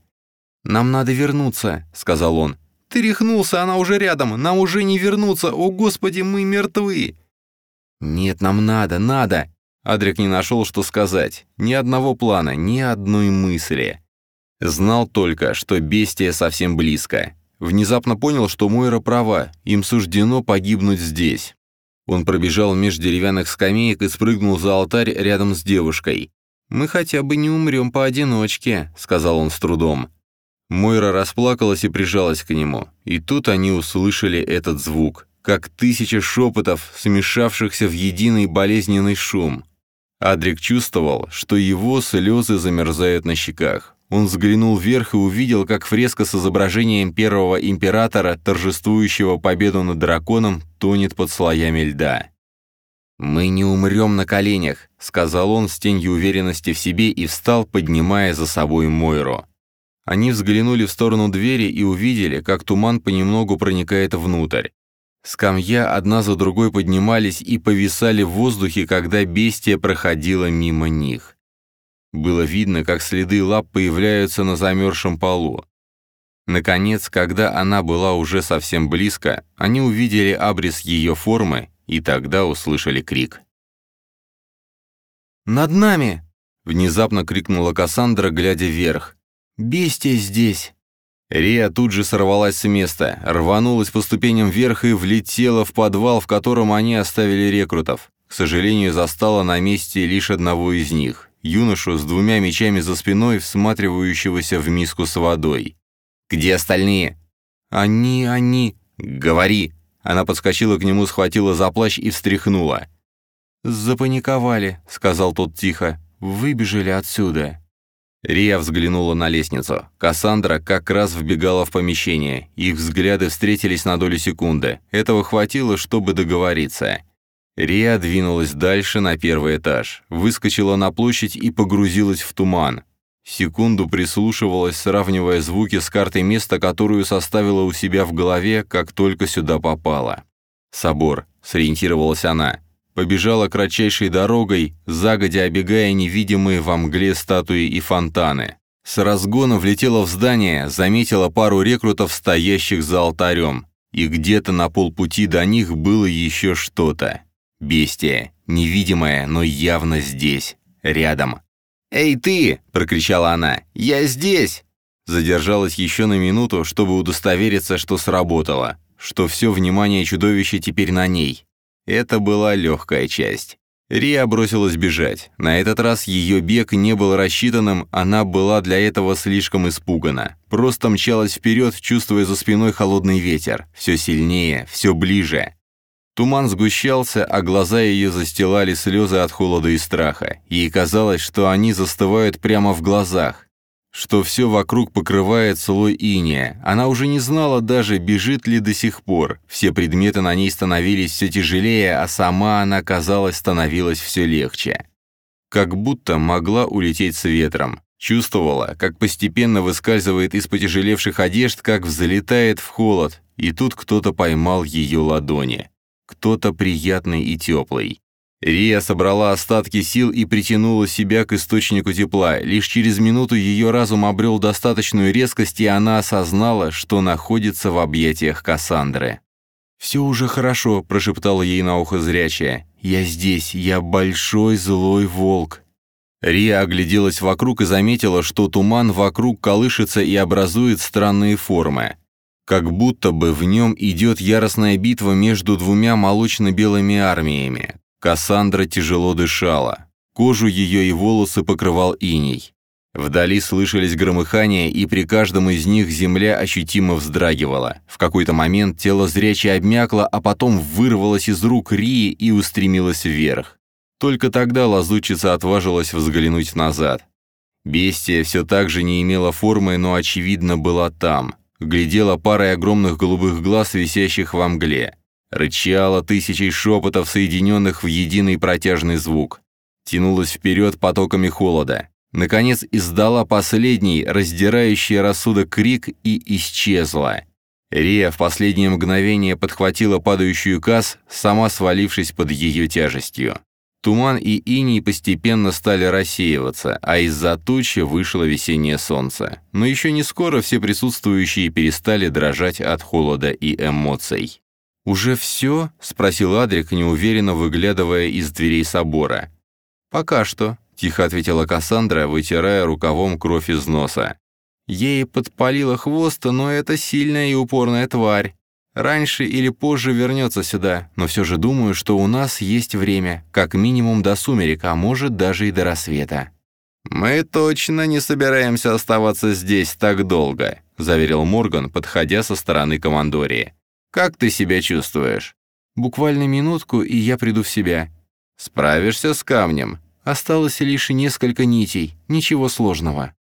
«Нам надо вернуться», — сказал он. «Ты рехнулся, она уже рядом, нам уже не вернуться, о господи, мы мертвы!» «Нет, нам надо, надо!» Адрик не нашел, что сказать. Ни одного плана, ни одной мысли. Знал только, что бестия совсем близко. Внезапно понял, что Мойра права, им суждено погибнуть здесь. Он пробежал меж деревянных скамеек и спрыгнул за алтарь рядом с девушкой. «Мы хотя бы не умрем поодиночке», — сказал он с трудом. Мойра расплакалась и прижалась к нему, и тут они услышали этот звук, как тысяча шепотов, смешавшихся в единый болезненный шум. Адрик чувствовал, что его слезы замерзают на щеках. Он взглянул вверх и увидел, как фреска с изображением первого императора, торжествующего победу над драконом, тонет под слоями льда. «Мы не умрем на коленях», — сказал он с тенью уверенности в себе и встал, поднимая за собой Мойру. Они взглянули в сторону двери и увидели, как туман понемногу проникает внутрь. Скамья одна за другой поднимались и повисали в воздухе, когда бестия проходила мимо них. Было видно, как следы лап появляются на замерзшем полу. Наконец, когда она была уже совсем близко, они увидели абрис ее формы и тогда услышали крик. «Над нами!» — внезапно крикнула Кассандра, глядя вверх. Бестия здесь!» Рия тут же сорвалась с места, рванулась по ступеням вверх и влетела в подвал, в котором они оставили рекрутов. К сожалению, застала на месте лишь одного из них, юношу с двумя мечами за спиной, всматривающегося в миску с водой. «Где остальные?» «Они, они...» «Говори!» Она подскочила к нему, схватила за плащ и встряхнула. «Запаниковали», — сказал тот тихо. «Выбежали отсюда». Рия взглянула на лестницу. Кассандра как раз вбегала в помещение. Их взгляды встретились на долю секунды. Этого хватило, чтобы договориться. Рия двинулась дальше на первый этаж, выскочила на площадь и погрузилась в туман. Секунду прислушивалась, сравнивая звуки с картой места, которую составила у себя в голове, как только сюда попала. «Собор», — сориентировалась она. Побежала кратчайшей дорогой, загодя обегая невидимые во мгле статуи и фонтаны. С разгона влетела в здание, заметила пару рекрутов, стоящих за алтарем. И где-то на полпути до них было еще что-то. Бестия, невидимое, но явно здесь, рядом. «Эй, ты!» — прокричала она. «Я здесь!» Задержалась еще на минуту, чтобы удостовериться, что сработало, что все внимание чудовища теперь на ней. Это была легкая часть. Рия бросилась бежать. На этот раз ее бег не был рассчитанным, она была для этого слишком испугана. Просто мчалась вперед, чувствуя за спиной холодный ветер. Все сильнее, все ближе. Туман сгущался, а глаза ее застилали слезы от холода и страха. Ей казалось, что они застывают прямо в глазах, что все вокруг покрывает слой иния. Она уже не знала даже, бежит ли до сих пор. Все предметы на ней становились все тяжелее, а сама она, казалось, становилась все легче. Как будто могла улететь с ветром. Чувствовала, как постепенно выскальзывает из потяжелевших одежд, как взлетает в холод, и тут кто-то поймал ее ладони кто-то приятный и теплый. Рия собрала остатки сил и притянула себя к источнику тепла. Лишь через минуту ее разум обрел достаточную резкость, и она осознала, что находится в объятиях Кассандры. «Все уже хорошо», – прошептала ей на ухо зрячая. «Я здесь, я большой злой волк». Рия огляделась вокруг и заметила, что туман вокруг колышется и образует странные формы. Как будто бы в нем идет яростная битва между двумя молочно-белыми армиями. Кассандра тяжело дышала. Кожу ее и волосы покрывал иней. Вдали слышались громыхания, и при каждом из них земля ощутимо вздрагивала. В какой-то момент тело зрячее обмякло, а потом вырвалось из рук Рии и устремилось вверх. Только тогда лазутчица отважилась взглянуть назад. Бестия все так же не имела формы, но, очевидно, была там глядела парой огромных голубых глаз, висящих во мгле. Рычала тысячей шепотов, соединенных в единый протяжный звук. Тянулась вперед потоками холода. Наконец издала последний, раздирающий рассудок крик и исчезла. Рия в последнее мгновение подхватила падающую каз, сама свалившись под ее тяжестью. Туман и иней постепенно стали рассеиваться, а из-за тучи вышло весеннее солнце. Но еще не скоро все присутствующие перестали дрожать от холода и эмоций. «Уже все?» — спросил Адрик, неуверенно выглядывая из дверей собора. «Пока что», — тихо ответила Кассандра, вытирая рукавом кровь из носа. Ей подпалило хвост, но это сильная и упорная тварь. Раньше или позже вернется сюда, но все же думаю, что у нас есть время, как минимум до сумерек, а может даже и до рассвета». «Мы точно не собираемся оставаться здесь так долго», заверил Морган, подходя со стороны командории. «Как ты себя чувствуешь?» «Буквально минутку, и я приду в себя». «Справишься с камнем?» «Осталось лишь несколько нитей, ничего сложного».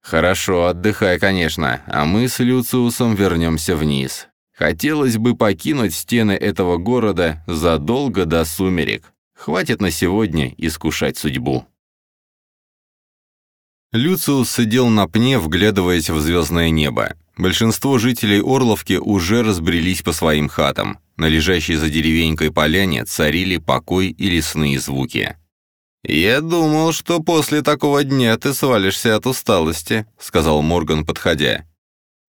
«Хорошо, отдыхай, конечно, а мы с Люциусом вернемся вниз. Хотелось бы покинуть стены этого города задолго до сумерек. Хватит на сегодня искушать судьбу. Люциус сидел на пне, вглядываясь в звездное небо. Большинство жителей Орловки уже разбрелись по своим хатам. На лежащей за деревенькой поляне царили покой и лесные звуки. «Я думал, что после такого дня ты свалишься от усталости», — сказал Морган, подходя.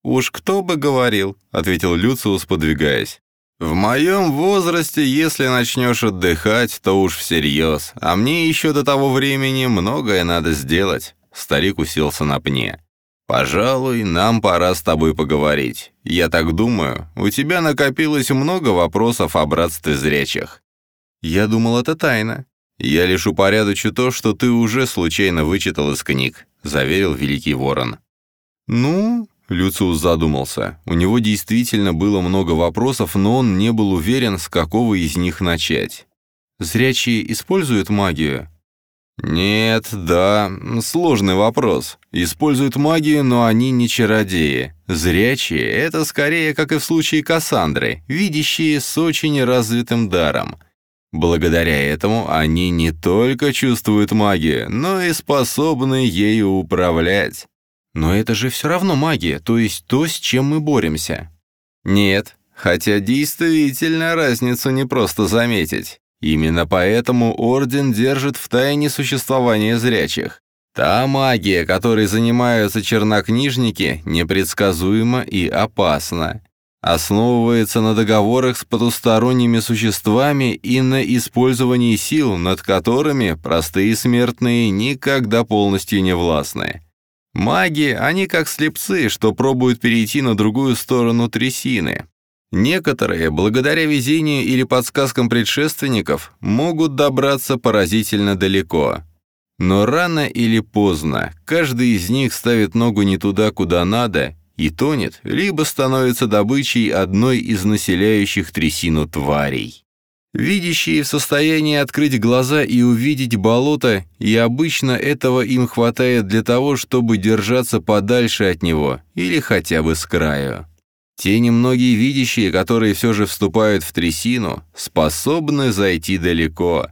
«Уж кто бы говорил», — ответил Люциус, подвигаясь. «В моем возрасте, если начнешь отдыхать, то уж всерьез, а мне еще до того времени многое надо сделать». Старик уселся на пне. «Пожалуй, нам пора с тобой поговорить. Я так думаю, у тебя накопилось много вопросов о братстве зрячих». «Я думал, это тайна». «Я лишь упорядочу то, что ты уже случайно вычитал из книг», — заверил Великий Ворон. «Ну, Люциус задумался. У него действительно было много вопросов, но он не был уверен, с какого из них начать. «Зрячие используют магию?» «Нет, да, сложный вопрос. Используют магию, но они не чародеи. Зрячие — это скорее, как и в случае Кассандры, видящие с очень развитым даром. Благодаря этому они не только чувствуют магию, но и способны ею управлять. Но это же все равно магия, то есть то, с чем мы боремся. Нет, хотя действительно разницу не просто заметить. Именно поэтому Орден держит в тайне существование зрячих. Та магия, которой занимаются чернокнижники, непредсказуема и опасна. Основывается на договорах с потусторонними существами и на использовании сил, над которыми простые смертные никогда полностью не властны. Маги, они как слепцы, что пробуют перейти на другую сторону трясины. Некоторые, благодаря везению или подсказкам предшественников, могут добраться поразительно далеко. Но рано или поздно каждый из них ставит ногу не туда, куда надо, и тонет, либо становится добычей одной из населяющих трясину тварей. Видящие в состоянии открыть глаза и увидеть болото, и обычно этого им хватает для того, чтобы держаться подальше от него или хотя бы с краю. Те немногие видящие, которые все же вступают в трясину, способны зайти далеко,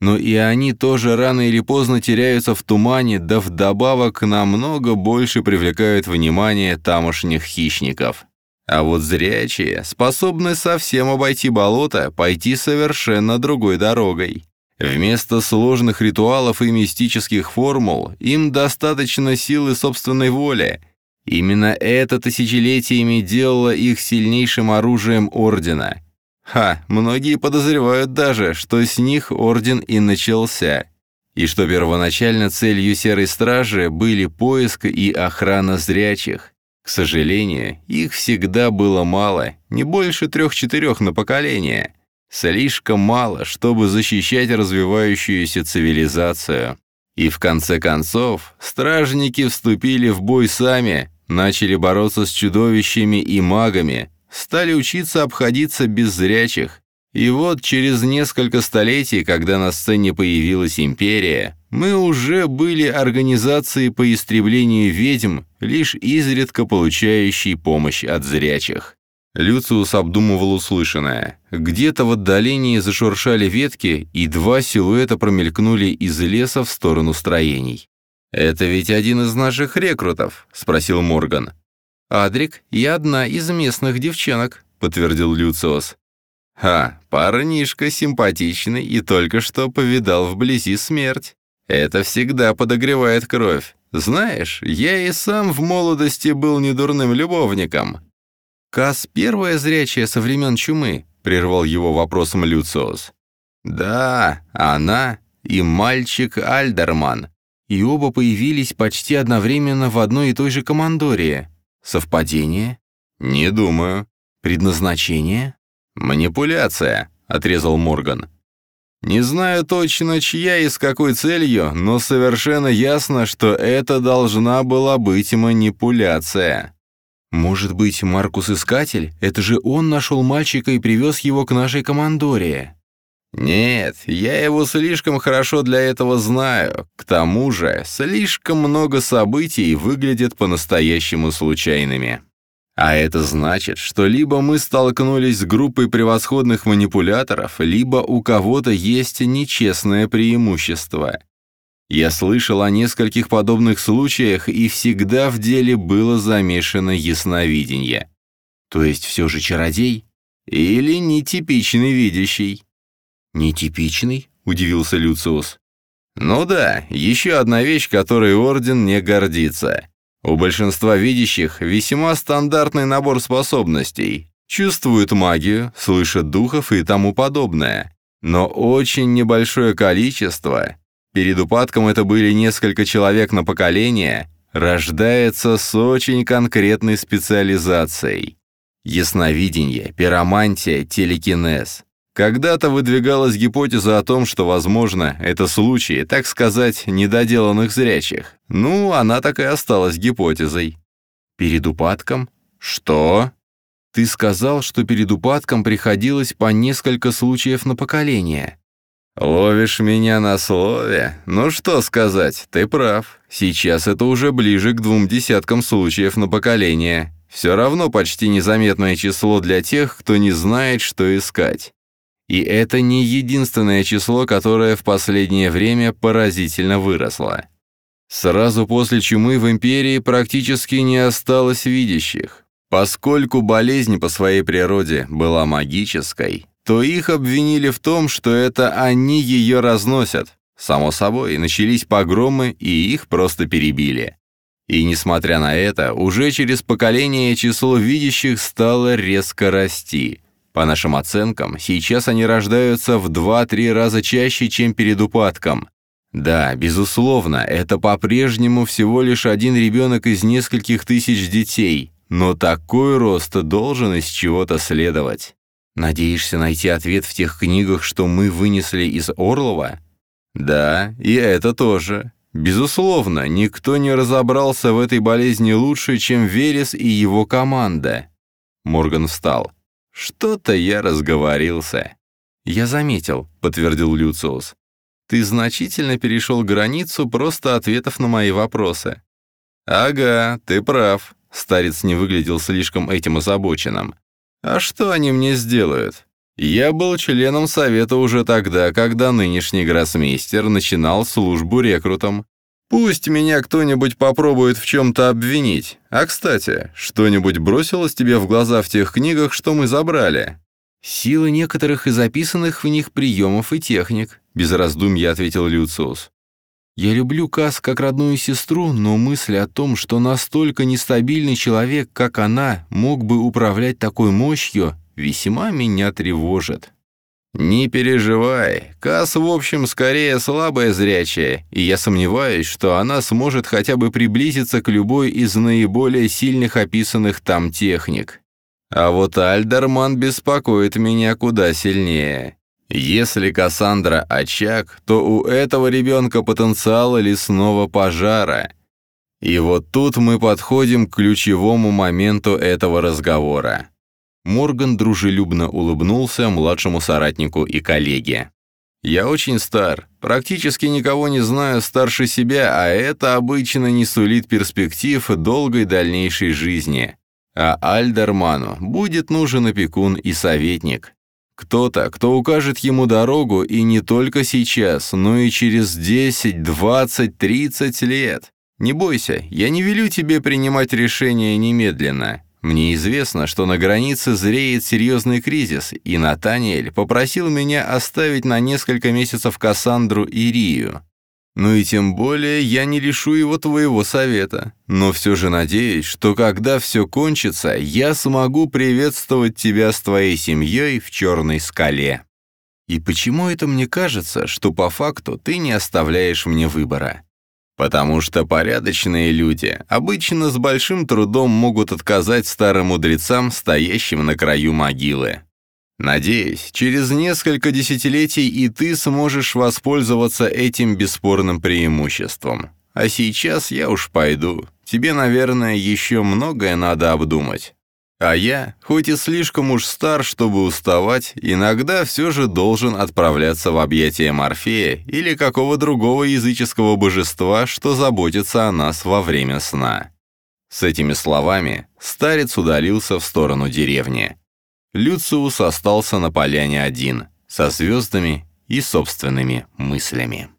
но и они тоже рано или поздно теряются в тумане, да вдобавок намного больше привлекают внимание тамошних хищников. А вот зрячие способны совсем обойти болото, пойти совершенно другой дорогой. Вместо сложных ритуалов и мистических формул им достаточно силы собственной воли. Именно это тысячелетиями делало их сильнейшим оружием Ордена — Ха, многие подозревают даже, что с них орден и начался, и что первоначально целью Серой Стражи были поиск и охрана зрячих. К сожалению, их всегда было мало, не больше трех-четырех на поколение. Слишком мало, чтобы защищать развивающуюся цивилизацию. И в конце концов, стражники вступили в бой сами, начали бороться с чудовищами и магами, стали учиться обходиться без зрячих. И вот через несколько столетий, когда на сцене появилась империя, мы уже были организацией по истреблению ведьм, лишь изредка получающей помощь от зрячих. Люциус обдумывал услышанное. Где-то в отдалении зашуршали ветки, и два силуэта промелькнули из леса в сторону строений. «Это ведь один из наших рекрутов?» — спросил Морган. «Адрик и одна из местных девчонок», — подтвердил Люциус. «Ха, парнишка симпатичный и только что повидал вблизи смерть. Это всегда подогревает кровь. Знаешь, я и сам в молодости был недурным любовником». «Кас первая зрячая со времен чумы», — прервал его вопросом Люциус. «Да, она и мальчик Альдерман. И оба появились почти одновременно в одной и той же командории. Совпадение? Не думаю. Предназначение? Манипуляция, отрезал Морган. Не знаю точно, чья и с какой целью, но совершенно ясно, что это должна была быть манипуляция. Может быть, Маркус Искатель? Это же он нашел мальчика и привез его к нашей командоре. «Нет, я его слишком хорошо для этого знаю. К тому же, слишком много событий выглядят по-настоящему случайными. А это значит, что либо мы столкнулись с группой превосходных манипуляторов, либо у кого-то есть нечестное преимущество. Я слышал о нескольких подобных случаях, и всегда в деле было замешано ясновидение. То есть все же чародей? Или нетипичный видящий? «Нетипичный?» — удивился Люциус. «Ну да, еще одна вещь, которой Орден не гордится. У большинства видящих весьма стандартный набор способностей. Чувствуют магию, слышат духов и тому подобное. Но очень небольшое количество, перед упадком это были несколько человек на поколение, рождается с очень конкретной специализацией. Ясновидение, пиромантия, телекинез. Когда-то выдвигалась гипотеза о том, что, возможно, это случаи, так сказать, недоделанных зрячих. Ну, она так и осталась гипотезой. Перед упадком? Что? Ты сказал, что перед упадком приходилось по несколько случаев на поколение. Ловишь меня на слове? Ну что сказать, ты прав. Сейчас это уже ближе к двум десяткам случаев на поколение. Все равно почти незаметное число для тех, кто не знает, что искать. И это не единственное число, которое в последнее время поразительно выросло. Сразу после чумы в империи практически не осталось видящих. Поскольку болезнь по своей природе была магической, то их обвинили в том, что это они ее разносят. Само собой, начались погромы, и их просто перебили. И несмотря на это, уже через поколение число видящих стало резко расти. По нашим оценкам, сейчас они рождаются в 2-3 раза чаще, чем перед упадком. Да, безусловно, это по-прежнему всего лишь один ребенок из нескольких тысяч детей, но такой рост должен из чего-то следовать. Надеешься найти ответ в тех книгах, что мы вынесли из Орлова? Да, и это тоже. Безусловно, никто не разобрался в этой болезни лучше, чем Верес и его команда. Морган встал. Что-то я разговорился. Я заметил, подтвердил Люциус. Ты значительно перешел границу просто ответов на мои вопросы. Ага, ты прав. Старец не выглядел слишком этим озабоченным. А что они мне сделают? Я был членом совета уже тогда, когда нынешний гроссмейстер начинал службу рекрутом. Пусть меня кто-нибудь попробует в чем-то обвинить. А, кстати, что-нибудь бросилось тебе в глаза в тех книгах, что мы забрали?» «Силы некоторых из записанных в них приемов и техник», — без раздумья ответил Люциус. «Я люблю Кас как родную сестру, но мысль о том, что настолько нестабильный человек, как она, мог бы управлять такой мощью, весьма меня тревожит. «Не переживай, Касс, в общем, скорее слабая зрячая, и я сомневаюсь, что она сможет хотя бы приблизиться к любой из наиболее сильных описанных там техник. А вот Альдерман беспокоит меня куда сильнее. Если Кассандра очаг, то у этого ребенка потенциал лесного пожара. И вот тут мы подходим к ключевому моменту этого разговора. Морган дружелюбно улыбнулся младшему соратнику и коллеге. «Я очень стар, практически никого не знаю старше себя, а это обычно не сулит перспектив долгой дальнейшей жизни. А Альдерману будет нужен опекун и советник. Кто-то, кто укажет ему дорогу и не только сейчас, но и через 10, 20, 30 лет. Не бойся, я не велю тебе принимать решения немедленно. Мне известно, что на границе зреет серьезный кризис, и Натаниэль попросил меня оставить на несколько месяцев Кассандру и Рию. Ну и тем более я не лишу его твоего совета, но все же надеюсь, что когда все кончится, я смогу приветствовать тебя с твоей семьей в Черной скале. И почему это мне кажется, что по факту ты не оставляешь мне выбора? Потому что порядочные люди обычно с большим трудом могут отказать старым мудрецам, стоящим на краю могилы. Надеюсь, через несколько десятилетий и ты сможешь воспользоваться этим бесспорным преимуществом. А сейчас я уж пойду. Тебе, наверное, еще многое надо обдумать. А я, хоть и слишком уж стар, чтобы уставать, иногда все же должен отправляться в объятия Морфея или какого другого языческого божества, что заботится о нас во время сна. С этими словами старец удалился в сторону деревни. Люциус остался на поляне один, со звездами и собственными мыслями.